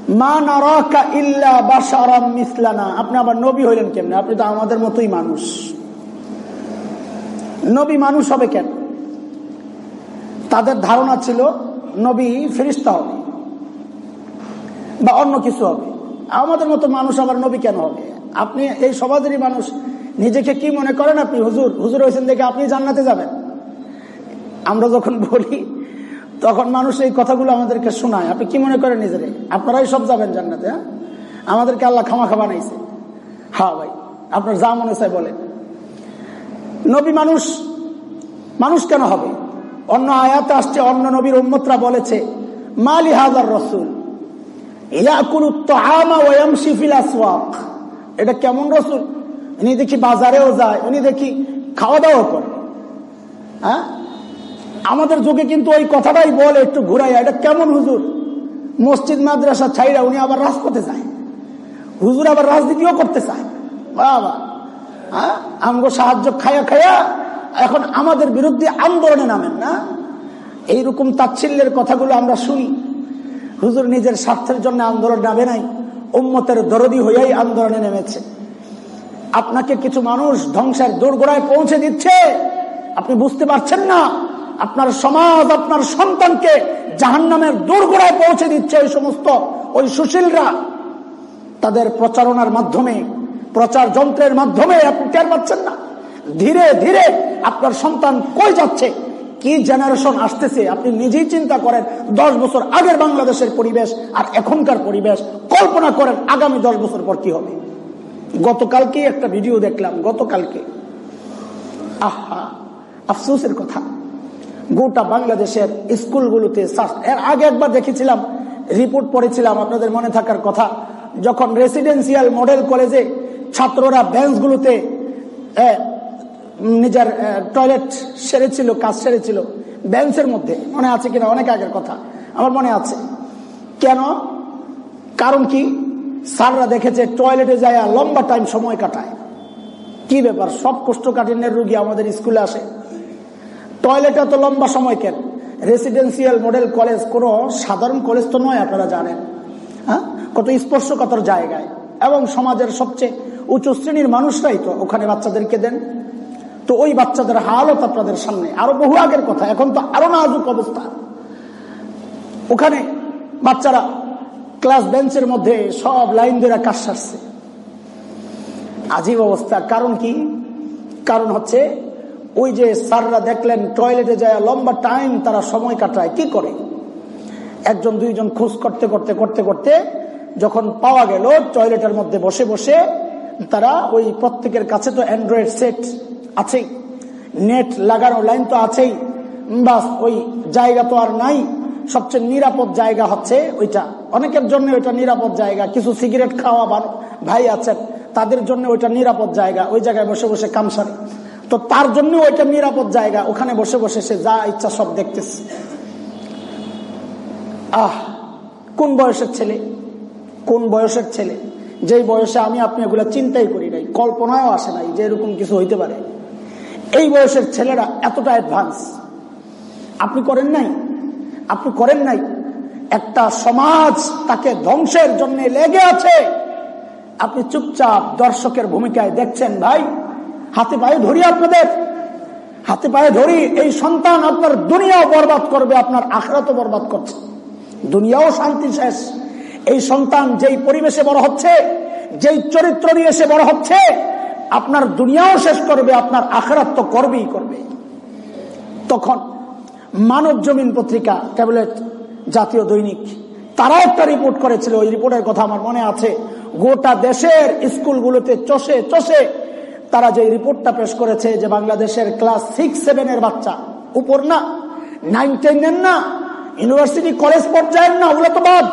মা নারাকা ইল্লা বাসারাম মিসলানা। আপনি আবার নবী হইলেন কেমনে? আপনি তো আমাদের মতোই মানুষ। নবী মানুষ হবে কেন? তাদের ধারণা ছিল নবী ফেরিস্তা হবে। বা অন্য কিছু হবে। আমাদের মতো মানুষ আবার নবী কেন হবে? আপনি এই সমাজেরই মানুষ। নিজেকে কি মনে করেন আপনি? হুজুর হুজুর হয়েছেন দেখে আপনি জান্নাতে যাবেন। আমরা যখন বলি তখন মানুষ এই কথাগুলো আমাদেরকে শোনায়। আপনি কি মনে করেন নিজেরে? আপনারাই সব যাবেন জান্নাতে হ্যাঁ? আমাদেরকে আল্লাহ খামা খাবা নাইছে হ্যাঁ ভাই, আপনার যা মনে চাই বলেন। নবী মানুষ মানুষ কেন হবে? অন্য আয়াতে আসছে, অন্য নবীর উম্মতরা বলেছে মালি হাজার রসুল এটা কেমন রসুল? উনি দেখি বাজারেও যায়, উনি দেখি খাওয়া দাওয়া করে। হ্যাঁ? আমাদের যুগে কিন্তু ওই কথাটাই বলে একটু ঘুরাই এটা কেমন হুজুর? মসজিদ, মাদ্রাসা ছাইরা উনি আবার রাজপথে যায়। হুজুর আবার রাজনীতিও করতে চায়। বাবা হ্যাঁ? সাহায্য খায়া খায়া এখন আমাদের বিরুদ্ধে আন্দোলনে নামেন না। এইরকম তাচ্ছিল্যের কথাগুলো আমরা শুনি। হুজুর নিজের স্বার্থের জন্য আন্দোলন নামে নাই। উম্মতের দরদি হইয়াই আন্দোলনে নেমেছে। আপনাকে কিছু মানুষ ধ্বংসের দোরগোড়ায় পৌঁছে দিচ্ছে। আপনি বুঝতে পারছেন না? আপনার সমাজ, আপনার সন্তানকে জাহান নামের দোরগোড়ায় পৌঁছে দিচ্ছে ওই সমস্ত ওই সুশীলরা। তাদের প্রচারণার মাধ্যমে, প্রচার যন্ত্রের মাধ্যমে আপনি টের পাচ্ছেন না। ধীরে ধীরে আপনার সন্তান কই যাচ্ছে? কি জেনারেশন আসতেছে? আপনি নিজেই চিন্তা করেন, দশ বছর আগের বাংলাদেশের পরিবেশ আর এখনকার পরিবেশ। কল্পনা করেন আগামী দশ বছর পর কি হবে। গতকালকে একটা ভিডিও দেখলাম, গতকালকে। আহা, আফসোসের কথা। গোটা বাংলাদেশের স্কুলগুলোতে এর আগে একবার দেখেছিলাম, রিপোর্ট পড়েছিলাম আপনাদের মনে থাকার কথা, যখন রেসিডেন্সিয়াল মডেল কলেজে ছাত্ররা বেঞ্চগুলোতে নিজের টয়লেট সেরেছিল, কাজ সেরেছিল, বেঞ্চের মধ্যে, মনে আছে কিনা? অনেক আগের কথা, আমার মনে আছে। কেন? কারণ কি? স্যাররা দেখেছে টয়লেটে যায় লম্বা টাইম সময় কাটায়। কি ব্যাপার? সব কোষ্ঠকাঠিন্যের রুগী আমাদের স্কুলে আসে। টয়লেটে তো লম্বা সময় কেন? রেসিডেন্সিয়াল মডেল কলেজ কোন সাধারণ কলেজ তো নয়, আপনারা জানেন। হ্যাঁ? কত স্পর্শকাতর জায়গায়। এবং সমাজের সবচেয়ে উঁচু শ্রেণির মানুষরাই তো ওখানে বাচ্চাদেরকে দেন। তো ওই বাচ্চাদের হালত আপনাদের সামনে। আরও বহু আগের কথা, এখন তো আরও নাজুক অবস্থা। ওখানে বাচ্চারা ক্লাস বেঞ্চের মধ্যে সব লাইন ধরে কাজ সারছে। আজীব অবস্থা। কারণ কি? কারণ হচ্ছে ওই যে স্যাররা দেখলেন টয়লেটে যায়, লম্বা টাইম তারা সময় কাটায়। কি করে? একজন, দুইজন খোঁজ করতে করতে করতে করতে যখন পাওয়া গেল, টয়লেটের মধ্যে বসে বসে তারা ওই প্রত্যেকের কাছে তো অ্যান্ড্রয়েড সেট আছেই। নেট লাগানো লাইন তো আছেই। বাস, ওই জায়গা তো আর নাই। সবচেয়ে নিরাপদ জায়গা হচ্ছে ওইটা। অনেকের জন্য ওইটা নিরাপদ জায়গা। কিছু সিগারেট খাওয়া ভাই আছেন, তাদের জন্য ওইটা নিরাপদ জায়গা। ওই জায়গায় বসে বসে কামসারে তো তার জন্য ওইটা নিরাপদ জায়গা। ওখানে বসে বসে সে যা ইচ্ছা সব দেখতেছে। আহ, কোন বয়সের ছেলে? কোন বয়সের ছেলে? যেই বয়সে আমি আপনি এগুলো চিন্তাই করি নাই কল্পনায়ও আসে নাই যে এরকম কিছু হইতে পারে। এই বয়সের ছেলেরা এতটা অ্যাডভান্স আপনি করেন নাই? আপনি করেন নাই? একটা সমাজ তাকে ধ্বংসের জন্য লেগে আছে। আপনি চুপচাপ দর্শকের ভূমিকায় দেখছেন, ভাই। হাতে পায়ে ধরি আপনাদের। হাতে পায়ে ধরি, এই সন্তান আপনার দুনিয়াও বরবাদ করবে, আপনার আখড়াতও বরবাদ করছে। দুনিয়াও শান্তি শেষ। এই সন্তান যেই পরিবেশে বড় হচ্ছে, যেই চরিত্র নিয়ে সে বড় হচ্ছে, আপনার দুনিয়াও শেষ করবে, আপনার আখরাত তো করবেই করবে। তখন মানব জমিন পত্রিকা, ট্যাবলেট, জাতীয় দৈনিক, তারাও একটা রিপোর্ট করেছিল। ওই রিপোর্টের কথা আমার মনে আছে। গোটা দেশের স্কুলগুলোতে চষে চষে তারা যে রিপোর্টটা পেশ করেছে যে বাংলাদেশের ক্লাস সিক্স সেভেনের বাচ্চা, উপর না, নাইন টেনের না, ইউনিভার্সিটি, কলেজ পর্যায়ের না ওগুলো তো বাদ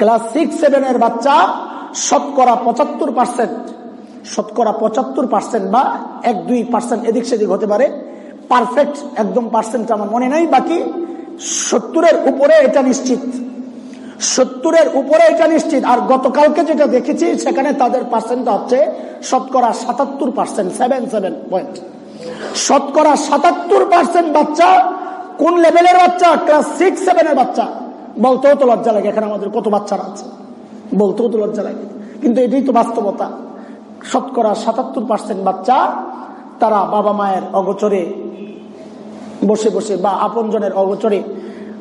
ক্লাস সিক্স সেভেনের বাচ্চা শতকরা পঁচাত্তর পার্সেন্ট, শতকরা পঁচাত্তর পার্সেন্ট বা এক, দুই পার্সেন্ট এদিক সেদিক হতে পারে। পারফেক্ট, একদম পার্সেন্ট আমার মনে নাই, বাকি সত্তরের উপরে এটা নিশ্চিত। সত্তরের উপরে এটা নিশ্চিত। আর গতকালকে যেটা দেখেছি, সেখানে তাদের পার্সেন্ট হচ্ছে শতকরা সাতাত্তর পার্সেন্ট সেভেন সেভেন পয়েন্ট শতকরা সাতাত্তর পার্সেন্ট বাচ্চা কোন লেভেলের বাচ্চা? ক্লাস সিক্স সেভেনের বাচ্চা। বলতেও তো লজ্জা লাগে, এখানে আমাদের কত বাচ্চারা আছে? বলতেও তো লজ্জা লাগে। কিন্তু এটাই তো বাস্তবতা। শতকরা সাতাত্তর পার্সেন্ট বাচ্চা, তারা বাবা মায়ের অগোচরে বসে বসে বা আপনজনের অগোচরে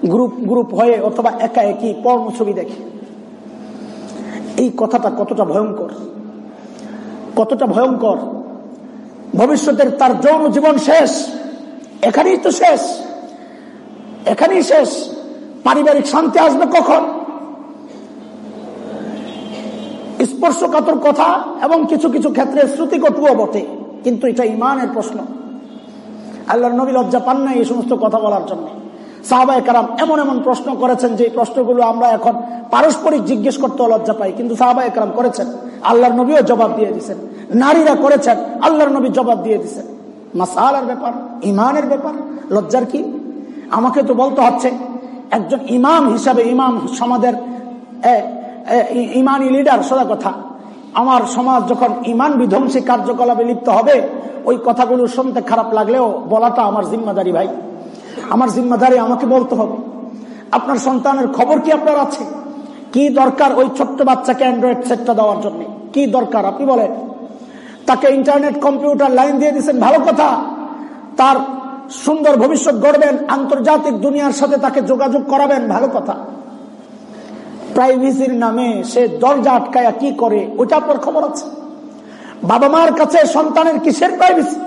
গ্রুপ গ্রুপ হয়ে অথবা একা একই পর্ণ ছবি দেখে। এই কথাটা কতটা ভয়ঙ্কর। কতটা ভয়ঙ্কর। ভবিষ্যতের তার যৌন জীবন শেষ। এখানেই তো শেষ। এখানেই শেষ। পারিবারিক শান্তি আসবে কখন? স্পর্শকাতর কথা এবং কিছু কিছু ক্ষেত্রে শ্রুতিকটুও বটে, কিন্তু এটা ইমানের প্রশ্ন। আল্লাহ নবী লজ্জা পান নাই এই সমস্ত কথা বলার জন্য। সাহাবায় কারাম এমন এমন প্রশ্ন করেছেন যে প্রশ্নগুলো আমরা এখন পারস্পরিক জিজ্ঞেস করতে লজ্জা পাই। কিন্তু সাহাবায় কারাম করেছেন। আল্লাহর নবীও জবাব দিয়ে দিচ্ছেন নারীরা করেছেন। আল্লাহর নবী জবাব দিয়ে দিচ্ছেন মাসালার ব্যাপার ইমানের ব্যাপার, লজ্জার কি? আমাকে তো বলতে হচ্ছে, একজন ইমাম হিসাবে ইমাম সমাজের ইমানি লিডার, সোজা কথা। আমার সমাজ যখন ইমান বিধ্বংসী কার্যকলাপে লিপ্ত হবে, ওই কথাগুলো শুনতে খারাপ লাগলেও বলাটা আমার জিম্মাদারি ভাই। আমার জিম্মাদারি আমাকে বলতে হবে। আপনার সন্তানের খবর কি আপনার আছে? কি দরকার ওই ছোট্ট বাচ্চাকে অ্যান্ড্রয়েড সেটটা দেওয়ার জন্য? কি দরকার? আপনি বলেন। তাকে ইন্টারনেট কম্পিউটার লাইন দিয়ে দিচ্ছেন ভালো কথা। তার সুন্দর ভবিষ্যৎ গড়বেন, আন্তর্জাতিক দুনিয়ার সাথে তাকে যোগাযোগ করাবেন, ভালো কথা। প্রাইভেসির নামে সে দরজা আটকায়া কি করে ওটা আপনার খবর আছে। বাবা মার কাছে সন্তানের কিসের প্রাইভেসি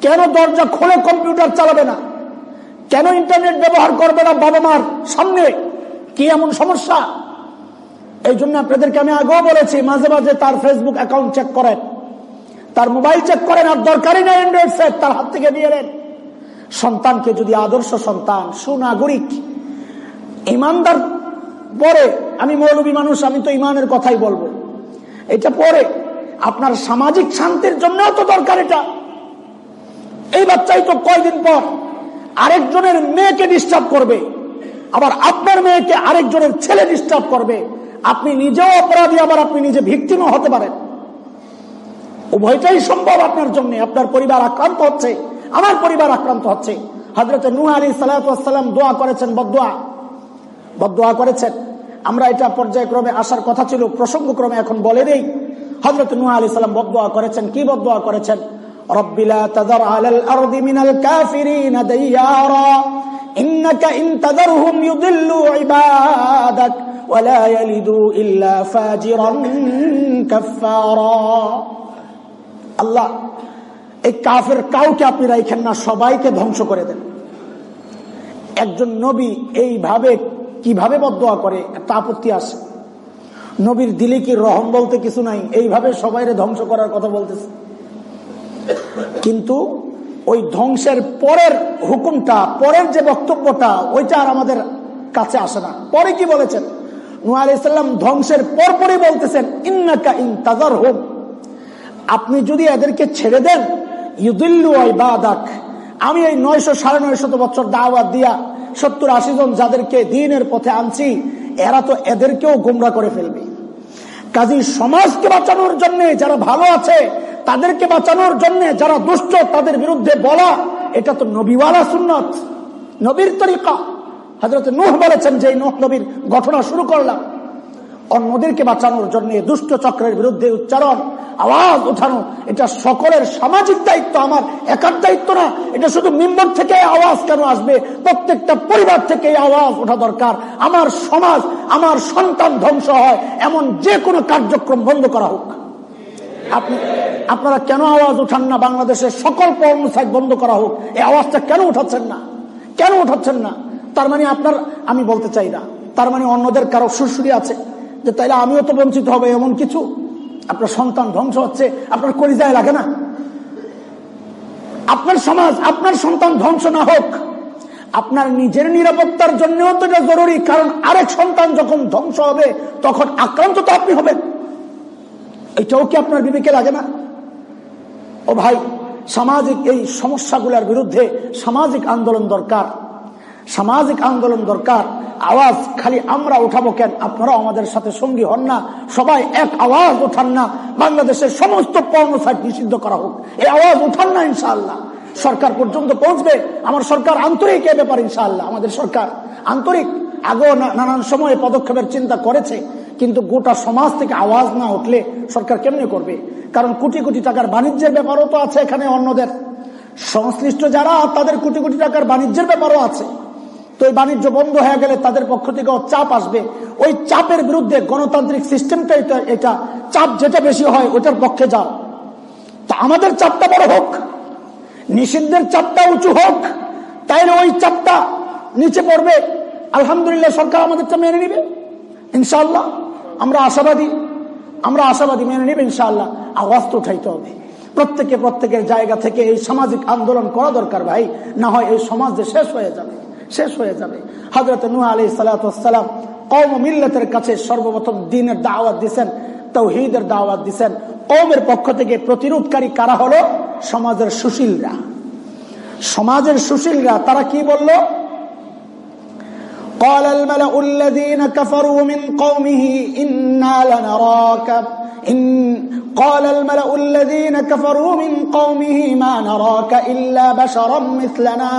কেন দরজা খোলে কম্পিউটার চালাবে না? কেন ইন্টারনেট ব্যবহার করবে না বাবা মার সামনে? কি এমন সমস্যা? এই জন্য আপনাদেরকে আমি আগেও বলেছি, মাঝে মাঝে তার ফেসবুক অ্যাকাউন্ট চেক করেন। তার মোবাইল চেক করেন, আর দরকারই না অ্যান্ড্রয়েড সেট তার হাত থেকে দিয়ে নেন। সন্তানকে যদি আদর্শ সন্তান, সুনাগরিক, ইমানদার পরে, আমি মৌলবী মানুষ, আমি তো ইমানের কথাই বলব। এটা পরে, আপনার সামাজিক শান্তির জন্যও তো দরকার এটা। এই বাচ্চাই তো কয়দিন পর আরেকজনের মেয়েকে ডিস্টার্ব করবে। আবার আপনার মেয়েকে আরেকজনের ছেলে ডিস্টার্ব করবে। আপনি নিজেও অপরাধী, আবার আপনি নিজে ভিক্টিমও হতে পারেন। উভয়টাই সম্ভব আপনার জন্য। আপনার পরিবার আক্রান্ত হচ্ছে। আমার পরিবার আক্রান্ত হচ্ছে। হজরত নূহ আলী সালাম দোয়া করেছেন বদোয়া বদোয়া করেছেন। আমরা এটা পর্যায়ক্রমে আসার কথা ছিল, প্রসঙ্গক্রমে এখন বলে দেই। হজরত নূহ আলী সালাম বদোয়া করেছেন। কি বদোয়া করেছেন? রব্বিলা তাদার আলাল আরদি মিনাল কাফিরিন দাইয়ারা। ইন্নাকা ইন তাদারহুম ইউদিল্লু ইবাদাক ওয়ালা ইয়ালিদু ইল্লা ফাজিরান কাফফারা। আল্লাহ, এই কাফের কাউকে আপনি না, সবাইকে ধ্বংস করে দেন। একজন নবী এইভাবে কীভাবে বদোয়া করে একটা আপত্তি আসে নবীর দিলে কি রহম বলতে কিছু নাই? এইভাবে সবাই ধ্বংস করার কথা বলতেছে। কিন্তু ওই ধ্বংসের পরের হুকুমটা, পরের যে বক্তব্যটা, ওইটা আর আমাদের কাছে আসে না। পরে কি বলেছেন? নুয়া আলাইসাল্লাম ধ্বংসের পরপরই বলতেছেন, ইন্নাকা ইন তাজার হোক আপনি যদি এদেরকে ছেড়ে দেন, ইউদুল্লু বাদাক আমি এই নয়শো, সাড়ে নয়শত বছর দাওয়াত দিয়া সত্তর, আশি জন যাদেরকে দিনের পথে আনছি, এরা তো এদেরকেও গুমরা করে ফেলবে। কাজী সমাজকে বাঁচানোর জন্য যারা ভালো আছে তাদেরকে বাঁচানোর জন্য যারা দুষ্ট, তাদের বিরুদ্ধে বলা, এটা তো নবীওয়ালা সুন্নত, নবীর তরিকা। হজরত নুহ বলেছেন যে নুহ নবীর ঘটনা শুরু করলাম। অন্যদেরকে বাঁচানোর জন্য দুষ্ট চক্রের বিরুদ্ধে উচ্চারণ, আওয়াজ উঠানো এটা সকলের সামাজিক দায়িত্ব, আমার একার দায়িত্ব না। এটা শুধু মিম্বর থেকে আওয়াজ কেন আসবে? প্রত্যেকটা পরিবার থেকে আওয়াজ ওঠা দরকার। আমার সমাজ, আমার সন্তান ধ্বংস হয়, এমন যে কোনো কার্যক্রম বন্ধ করা হোক। আপনারা কেন আওয়াজ উঠান না? বাংলাদেশের সকল পর্ণ সাইট বন্ধ করা হোক। এই আওয়াজটা কেন উঠাচ্ছেন না? কেন উঠাচ্ছেন না? তার মানে আপনার, আমি বলতে চাই না। তার মানে অন্যদের কারও সুরসুরি আছে যে তাইলে আমিও তো বঞ্চিত হবে, এমন কিছু? আপনার সন্তান ধ্বংস হচ্ছে, আপনার কলিজায় লাগে না? আপনার সমাজ, আপনার সন্তান ধ্বংস না হোক, আপনার নিজের নিরাপত্তার এটা জরুরি, কারণ আরেক সন্তান যখন ধ্বংস হবে, তখন আক্রান্ত তো আপনি হবেন। এটাও কি আপনার বিবেকে লাগে না? ও ভাই, সামাজিক এই সমস্যাগুলোর বিরুদ্ধে সামাজিক আন্দোলন দরকার। সামাজিক আন্দোলন দরকার। আওয়াজ খালি আমরা উঠাবো কেন? আপনারাও আমাদের সাথে সঙ্গী হন না। সবাই এক আওয়াজ উঠান না। বাংলাদেশের সমস্ত পর্ণসাইট নিষিদ্ধ করা হোক। এই আওয়াজ উঠান না ইনশাআল্লাহ। সরকার পর্যন্ত পৌঁছবে। আমার সরকার আন্তরিক এ ব্যাপার ইনশাআল্লাহ। আমাদের সরকার আন্তরিক। আগেও নানান সময়ে পদক্ষেপের চিন্তা করেছে। কিন্তু গোটা সমাজ থেকে আওয়াজ না উঠলে সরকার কেমনে করবে? কারণ কোটি কোটি টাকার বাণিজ্যের ব্যাপারও তো আছে এখানে অন্যদের। সংশ্লিষ্ট যারা, তাদের কোটি কোটি টাকার বাণিজ্যের ব্যাপারও আছে। তো এই বাণিজ্য বন্ধ হয়ে গেলে তাদের পক্ষ থেকে চাপ আসবে। ওই চাপের বিরুদ্ধে গণতান্ত্রিক সিস্টেমটা এটা। চাপ যেটা বেশি হয়, ওটার পক্ষে যাও। তা আমাদের চাপটা বড় হোক, নিষিদ্ধের চাপটা উঁচু হোক, তাইলে ওই চাপটা নিচে পড়বে। আলহামদুলিল্লাহ সরকার আমাদেরটা মেনে নিবে ইনশাল্লাহ আমরা আশাবাদী। আমরা আশাবাদী মেনে নিবে ইনশাআল্লাহ। আওয়াজ তো উঠাইতে হবে। প্রত্যেকে প্রত্যেকের জায়গা থেকে এই সামাজিক আন্দোলন করা দরকার ভাই। না হয় এই সমাজ যে শেষ হয়ে যাবে। শেষ হয়ে যাবে। হজরত নুহ আলি সালাতাম কৌম মিল্লতের কাছে সর্বপ্রথম দিনের দাওয়াত দিচ্ছেন তৌহিদের দাওয়াত দিচ্ছেন কৌমের পক্ষ থেকে প্রতিরোধকারী কারা হলো? সমাজের সুশীলরা। সমাজের সুশীলরা, তারা কি বলল? قال الملأ الذين كفروا من قومه إنا لنراك إن قال الملأ الذين كفروا من قومه ما نراك إلا بشرا مثلنا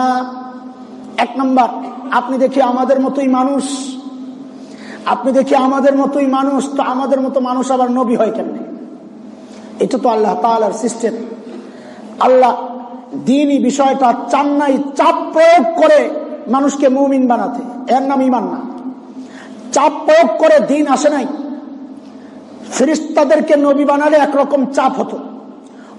এক নম্বর আপনি দেখি আমাদের মতোই মানুষ আপনি দেখি আমাদের মতোই মানুষ তো আমাদের মতো মানুষ আবার নবী হয় কেমনে এটা তো আল্লাহ তালার সিস্টেম আল্লাহ দিনই বিষয়টা চান নাই চাপ প্রয়োগ করে মানুষকে মুমিন বানাতে। এর নাম ইমান না। চাপ প্রয়োগ করে দিন আসে নাই। ফিরিস্তাদেরকে নবী বানালে একরকম চাপ হতো।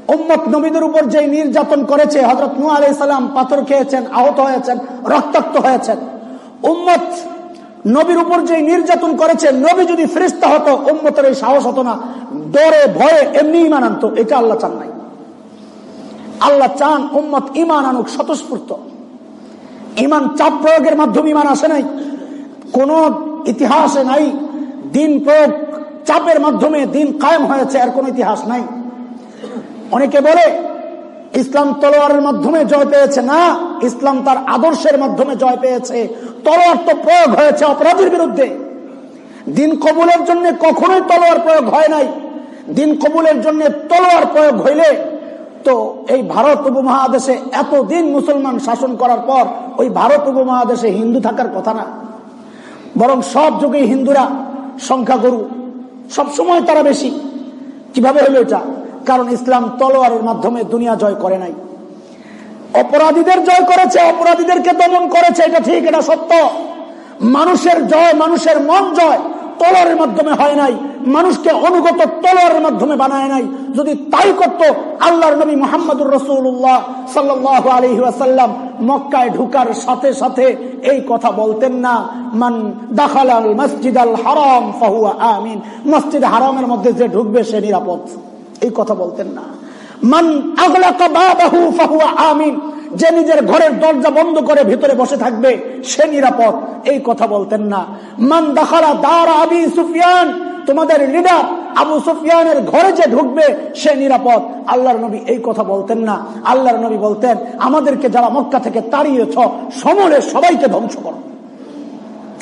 উম্মত নবীদের উপর যে নির্যাতন করেছে হজরত নু আলাই সালাম পাথর খেয়েছেন, আহত হয়েছেন, রক্তাক্ত হয়েছেন। উম্মত নবীর উপর যে নির্যাতন করেছে, নবী যদি ফেরিস্তা হতো, উম্মতের এই সাহস হতো না। ডরে, ভয়ে এমনি ইমান আনতো। এটা আল্লাহ চান নাই। আল্লাহ চান উম্মত ইমান আনুক, স্বতঃস্ফূর্ত। ইমান চাপ প্রয়োগের মাধ্যমে ইমান আসে নাই। কোন ইতিহাসে নাই। দিন প্রয়োগ চাপের মাধ্যমে দিন কায়েম হয়েছে, আর কোন ইতিহাস নাই। অনেকে বলে, ইসলাম তলোয়ারের মাধ্যমে জয় পেয়েছে। না, ইসলাম তার আদর্শের মাধ্যমে জয় পেয়েছে। তলোয়ার তো প্রয়োগ হয়েছে অপরাধীর বিরুদ্ধে। দিন কবুলের জন্য কখনোই তলোয়ার প্রয়োগ হয় নাই। দিন কবুলের জন্য তলোয়ার প্রয়োগ হইলে তো এই ভারত উপমহাদেশে এতদিন মুসলমান শাসন করার পর ওই ভারত উপমহাদেশে হিন্দু থাকার কথা না। বরং সব যুগে হিন্দুরা সংখ্যাগুরু। সবসময় তারা বেশি। কীভাবে হলো এটা? কারণ ইসলাম তলোয়ারের মাধ্যমে দুনিয়া জয় করে নাই। অপরাধীদের জয় করেছে, অপরাধীদেরকে দমন করেছে, এটা ঠিক, এটা সত্য। মানুষের জয়, মানুষের মন জয় তলোয়ারের মাধ্যমে হয় নাই। মানুষকে অনুগত তলোয়ারের মাধ্যমে বানায় নাই। যদি তাই করত, আল্লাহর নবী মোহাম্মদুর রসুল্লাহ সাল্লাহ আলহি আসাল্লাম মক্কায় ঢুকার সাথে সাথে এই কথা বলতেন না, মান দাখাল মসজিদ আল হারাম ফাহুয়া আমিন। মসজিদ হারামের মধ্যে যে ঢুকবে সে নিরাপদ। এই কথা বলতেন না। মান আগলাকা বাবাহু ফাহুয়া আমিন। যে নিজের ঘরের দরজা বন্ধ করে ভিতরে বসে থাকবে, সে নিরাপদ। এই কথা বলতেন না। মান দাখালা দার আবি সুফিয়ান। তোমাদের লিডার আবু সুফিয়ানের ঘরে যে ঢুকবে, সে নিরাপদ। আল্লাহর নবী এই কথা বলতেন না। আল্লাহর নবী বলতেন, আমাদেরকে যারা মক্কা থেকে তাড়িয়েছ সমরে সবাইকে ধ্বংস করো।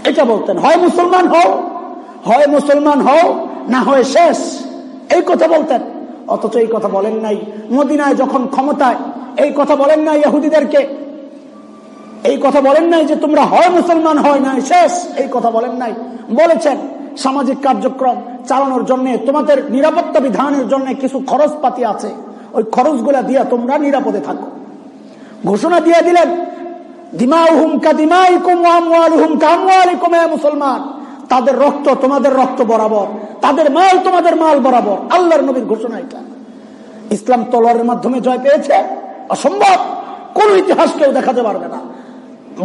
এটা বলতেন, হয় মুসলমান হও, হয় মুসলমান হও, না হয় শেষ। এই কথা বলতেন। অথচ এই কথা বলেন নাই। মদিনায় যখন ক্ষমতায়, এই কথা বলেন নাই ইহুদিদেরকে। এই কথা বলেন নাই যে তোমরা হয় মুসলমান, হয় নাই শেষ। এই কথা বলেন নাই। বলেছেন সামাজিক কার্যক্রম চালানোর জন্য, তোমাদের নিরাপত্তা বিধানের জন্য কিছু খরচপাতি আছে। ওই খরচগুলা দিয়া তোমরা নিরাপদে থাকো। ঘোষণা দিয়ে দিলেন মুসলমান। তাদের রক্ত তোমাদের রক্ত বরাবর, তাদের মাল তোমাদের মাল বরাবর। আল্লাহর নবীর ঘোষণা এটা। ইসলাম তলোয়ারের মাধ্যমে জয় পেয়েছে, অসম্ভব। কোন ইতিহাস কেউ দেখাতে পারবে না।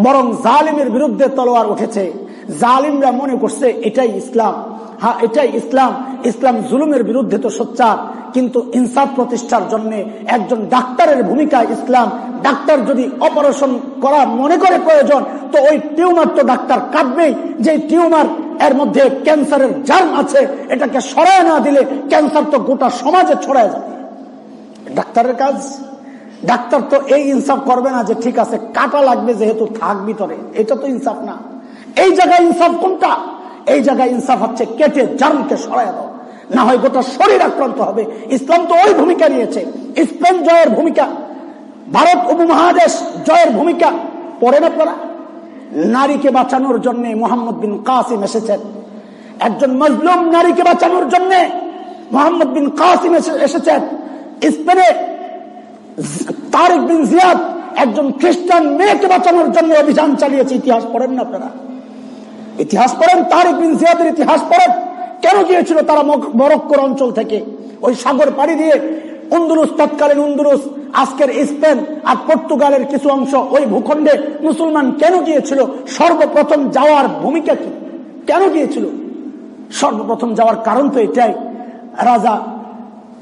বরং জালিমের বিরুদ্ধে তলোয়ার উঠেছে। জালিমরা মনে করছে এটাই ইসলাম। হ্যাঁ এটাই ইসলাম। ইসলাম জুলুমের বিরুদ্ধে তো সোচ্চার। কিন্তু ইনসাফ প্রতিষ্ঠার জন্য একজন ডাক্তারের ভূমিকা ইসলাম। ডাক্তার যদি অপারেশন করা মনে করে প্রয়োজন, তো ওই টিউমার তো ডাক্তার কাটবেই। যে টিউমার, এর মধ্যে ক্যান্সারের জার্ম আছে, এটাকে সরায় না দিলে ক্যান্সার তো গোটা সমাজে ছড়ায় যাবে। ডাক্তারের কাজ? ডাক্তার তো এই ইনসাফ করবে না যে ঠিক আছে, কাটা লাগবে যেহেতু থাক ভিতরে এটা তো ইনসাফ না। এই জায়গায় ইনসাফ কোনটা? এই জায়গায় ইনসাফ হচ্ছে কেটে জার্মকে সরাই দাও। না হয় গোটা শরীর আক্রান্ত হবে। ইসলাম তো ওই ভূমিকা নিয়েছে। স্পেন জয়ের ভূমিকা। ভারত উপমহাদেশ জয়ের ভূমিকা। পড়ে না পড়া নারীকে বাঁচানোর জন্য মোহাম্মদ বিন কাসিম এসেছেন। একজন মজলুম নারীকে বাঁচানোর জন্য মোহাম্মদ বিন কাসিম এসেছেন। স্পেনে তারিক বিন জিয়াদ একজন খ্রিস্টান মেয়েকে বাঁচানোর জন্য অভিযান চালিয়েছে। ইতিহাস পড়েন না আপনারা? ইতিহাস পড়েন, তারিক বিন জিয়াদের ইতিহাস পড়েন। কেন গিয়েছিল তারা মরক্কোর অঞ্চল থেকে? ওই সাগর পাড়ি দিয়ে উন্দুরুস, তৎকালীন উন্দুরুস, আজকের স্পেন আর পর্তুগালের কিছু অংশ ওই ভূখণ্ডে মুসলমান কেন গিয়েছিল? সর্বপ্রথম যাওয়ার ভূমিকা কি? কেন গিয়েছিল? সর্বপ্রথম যাওয়ার কারণ তো এটাই। রাজা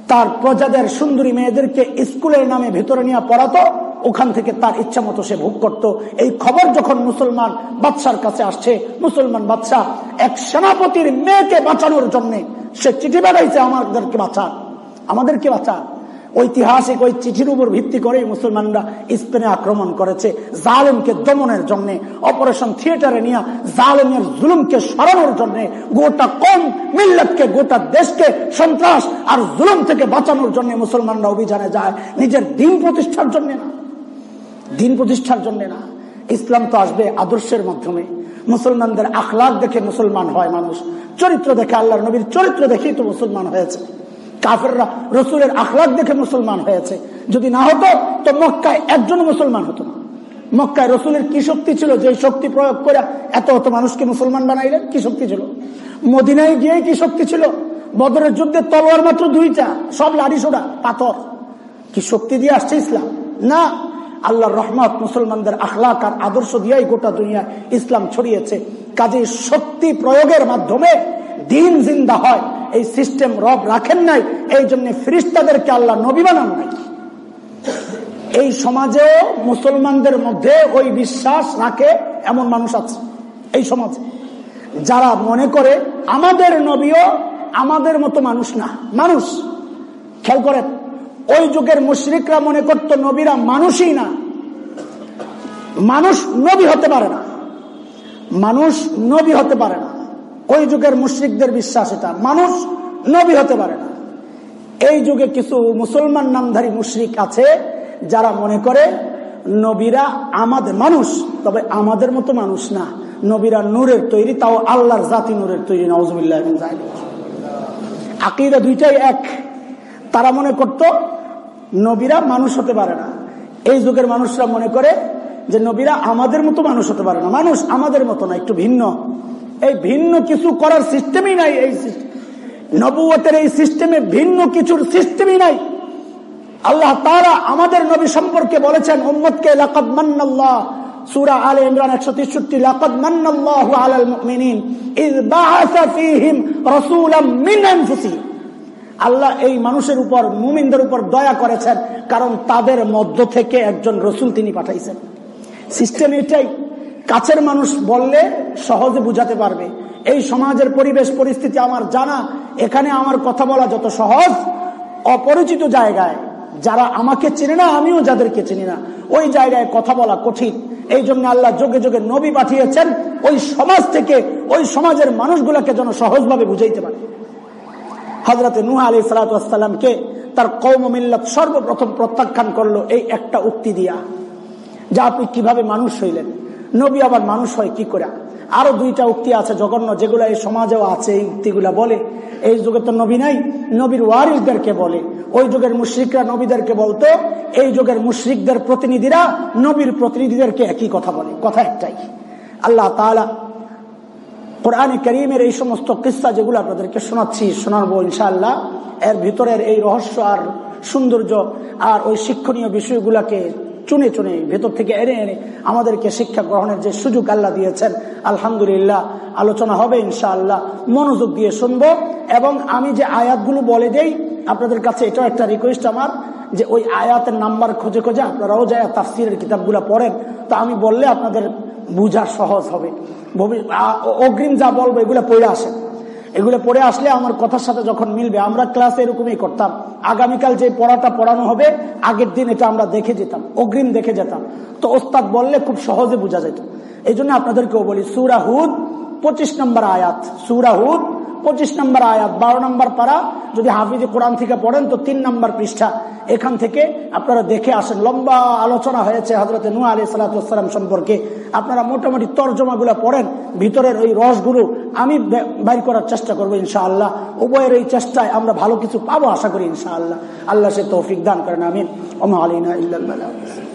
তার প্রজাদের সুন্দরী মেয়েদেরকে স্কুলের নামে ভেতরে নিয়ে পড়াতো। ওখান থেকে তার ইচ্ছা মতো সে ভোগ করত। এই খবর যখন মুসলমান বাদশার কাছে আসছে, মুসলমান বাদশাহ এক সেনাপতির মেয়েকে বাঁচানোর জন্য সে চিঠি বেড়াইছে আমাদেরকে বাঁচা আমাদেরকে বাঁচা। ঐতিহাসিক ওই চিঠির উপর ভিত্তি করে মুসলমানরা স্পেনে আক্রমণ করেছে জালেমকে দমনের জন্য, অপারেশন থিয়েটারে নিয়ে জালেমের জুলুমকে সরানোর জন্য, গোটা কম মিল্লতকে, গোটা দেশকে সন্ত্রাস আর জুলুম থেকে বাঁচানোর জন্য মুসলমানরা অভিযানে যায়। নিজের দিন প্রতিষ্ঠার জন্য না। দিন প্রতিষ্ঠার জন্য না। ইসলাম তো আসবে আদর্শের মাধ্যমে। মুসলমানদের আখলাক দেখে মুসলমান হয় মানুষ। চরিত্র দেখে আল্লাহ নবীর চরিত্র দেখেই তো মুসলমান হয়েছে। কাফেররা রসুলের আখলাক দেখে মুসলমান হয়েছে। যদি না হতো, তো মক্কায় একজন মুসলমান হতো না। মক্কায় রসুলের কি শক্তি ছিল? যে শক্তি প্রয়োগ করে এত এত মানুষকে মুসলমান বানাইলেন, কি শক্তি ছিল? মদিনায় গিয়ে কি শক্তি ছিল? বদরের যুদ্ধে তলোয়ার মাত্র দুইটা, সব লাড়ি সোডা পাথর। কি শক্তি দিয়ে আসছে ইসলাম? না। আল্লাহর রহমত মুসলমানদের আখলাক আর আদর্শ দিয়াই গোটা দুনিয়া ইসলাম ছড়িয়েছে। কাজে শক্তি প্রয়োগের মাধ্যমে দিন জিন্দা হয়। এই সিস্টেম রব রাখেন নাই, এই জন্য ফিরিস্তাদেরকে আল্লাহ নবী বানান নাই। এই সমাজেও মুসলমানদের মধ্যে ওই বিশ্বাস রাখে এমন মানুষ আছে। এই সমাজে, যারা মনে করে আমাদের নবীও আমাদের মতো মানুষ না। মানুষ, খেয়াল করেন ওই যুগের মুশরিকরা মনে করত নবীরা মানুষই না। মানুষ নবী হতে পারে না। মানুষ নবী হতে পারে না। ওই যুগের মুশ্রিকদের বিশ্বাস এটা। মানুষ নবী হতে পারে না। এই যুগে কিছু মুসলমান নামধারী মুশ্রিক আছে, যারা মনে করে নবীরা আমাদের মানুষ, তবে আমাদের মতো মানুষ না। নবীরা নূরের তৈরি, তাও আল্লাহর জাতি নূরের তৈরি। নজমুল্লাহ আকিরা দুইটাই এক। তারা মনে করত নবীরা মানুষ হতে পারে না। এই যুগের মানুষরা মনে করে যে নবীরা আমাদের মতো মানুষ হতে পারে না। মানুষ আমাদের মতো না, একটু ভিন্ন। এই ভিন্ন কিছু করার সিস্টেমই নাই এই নবুয়তের এই সিস্টেমে ভিন্ন কিছুর সিস্টেমই নাই। আল্লাহ তারা আমাদের নবী সম্পর্কে বলেছেন উম্মদকে লাকাদ মান্নাল্লাহ। সূরা আলে ইমরান 163 লাকাদ মান্নাল্লাহু আলাল মুমিনিন ইয ফীহিম রাসূলাম মিন আনফুসিহিম। আল্লাহ এই মানুষের উপর, মুমিনদের উপর দয়া করেছেন, কারণ তাদের মধ্য থেকে একজন রসুল তিনি পাঠাইছেন। সিস্টেম এটাই, কাছের মানুষ বললে সহজে বুঝাতে পারবে। এই সমাজের পরিবেশ, পরিস্থিতি আমার জানা, এখানে আমার কথা বলা যত সহজ, অপরিচিত জায়গায় যারা আমাকে চেনে না, আমিও যাদেরকে চিনি না, ওই জায়গায় কথা বলা কঠিন। এই জন্য আল্লাহ যোগে যোগে নবী পাঠিয়েছেন, ওই সমাজ থেকে, ওই সমাজের মানুষগুলোকে যেন সহজভাবে বুঝাইতে পারে। হজরত নুহ আলী সালাতামকে তার কৌম মিল্লত সর্বপ্রথম প্রত্যাখ্যান করল এই একটা উক্তি দিয়া। যা আপনি কীভাবে মানুষ হইলেন? নবী আবার মানুষ হয় কি করে? আরও দুইটা উক্তি আছে জঘন্য, যেগুলো এই সমাজেও আছে, এই উক্তিগুলা বলে। এই যুগে তো নবী নাই, নবীর ওয়ারিসদেরকে বলে। ওই যুগের মুশ্রিকরা নবীদেরকে বলতো, এই যুগের মুশ্রিকদের প্রতিনিধিরা নবীর প্রতিনিধিদেরকে একই কথা বলে। কথা একটাই। আল্লাহ তালা কোরআনে করিমের এই সমস্ত কিস্সা যেগুলো আপনাদেরকে শোনাচ্ছি, শোনাবো ইনশাআল্লাহ। এর ভিতরের এই রহস্য আর সৌন্দর্য আর ওই শিক্ষণীয় বিষয়গুলাকে চুনে চুনে ভেতর থেকে এনে এনে আমাদেরকে শিক্ষা গ্রহণের যে সুযোগ আল্লাহ দিয়েছেন, আলহামদুলিল্লাহ, আলোচনা হবে ইনশাআল্লাহ, মনোযোগ দিয়ে শুনব। এবং আমি যে আয়াতগুলো বলে দেই, আপনাদের কাছে এটাও একটা রিকোয়েস্ট আমার, যে ওই আয়াতের নাম্বার খোঁজে খোঁজে আপনারাও যায় তাফসিরের কিতাবগুলো পড়েন। তো আমি বললে আপনাদের বুঝা সহজ হবে। অগ্রিম যা বলব, এগুলো পড়ে আসে এগুলো পড়ে আসলে আমার কথার সাথে যখন মিলবে, আমরা ক্লাস এরকমই করতাম। আগামীকাল যে পড়াটা পড়ানো হবে, আগের দিন এটা আমরা দেখে যেতাম, অগ্রিম দেখে যেতাম। তো ওস্তাদ বললে খুব সহজে বোঝা যেত। এই জন্য আপনাদেরকেও বলি সুরাহুদ পঁচিশ নম্বর আয়াত। সুরাহুদ পঁচিশ নম্বর আয়াত, বারো নম্বর পারা, যদি হাফিজ কোরআন থেকে পড়েন তো তিন নম্বর পৃষ্ঠা। এখান থেকে আপনারা দেখে আসেন, লম্বা আলোচনা হয়েছে হজরতে নুয়া আলী সালাতাম সম্পর্কে। আপনারা মোটামুটি তর্জমাগুলো পড়েন, ভিতরের ওই রসগুলো আমি বাইর করার চেষ্টা করব ইনশাআল্লাহ। উভয়ের এই চেষ্টায় আমরা ভালো কিছু পাবো আশা করি ইনশাআল্লাহ। আল্লাহ সে তৌফিক দান করেন, আমিন। ওমা আলীনা ইল্লাল্লাহ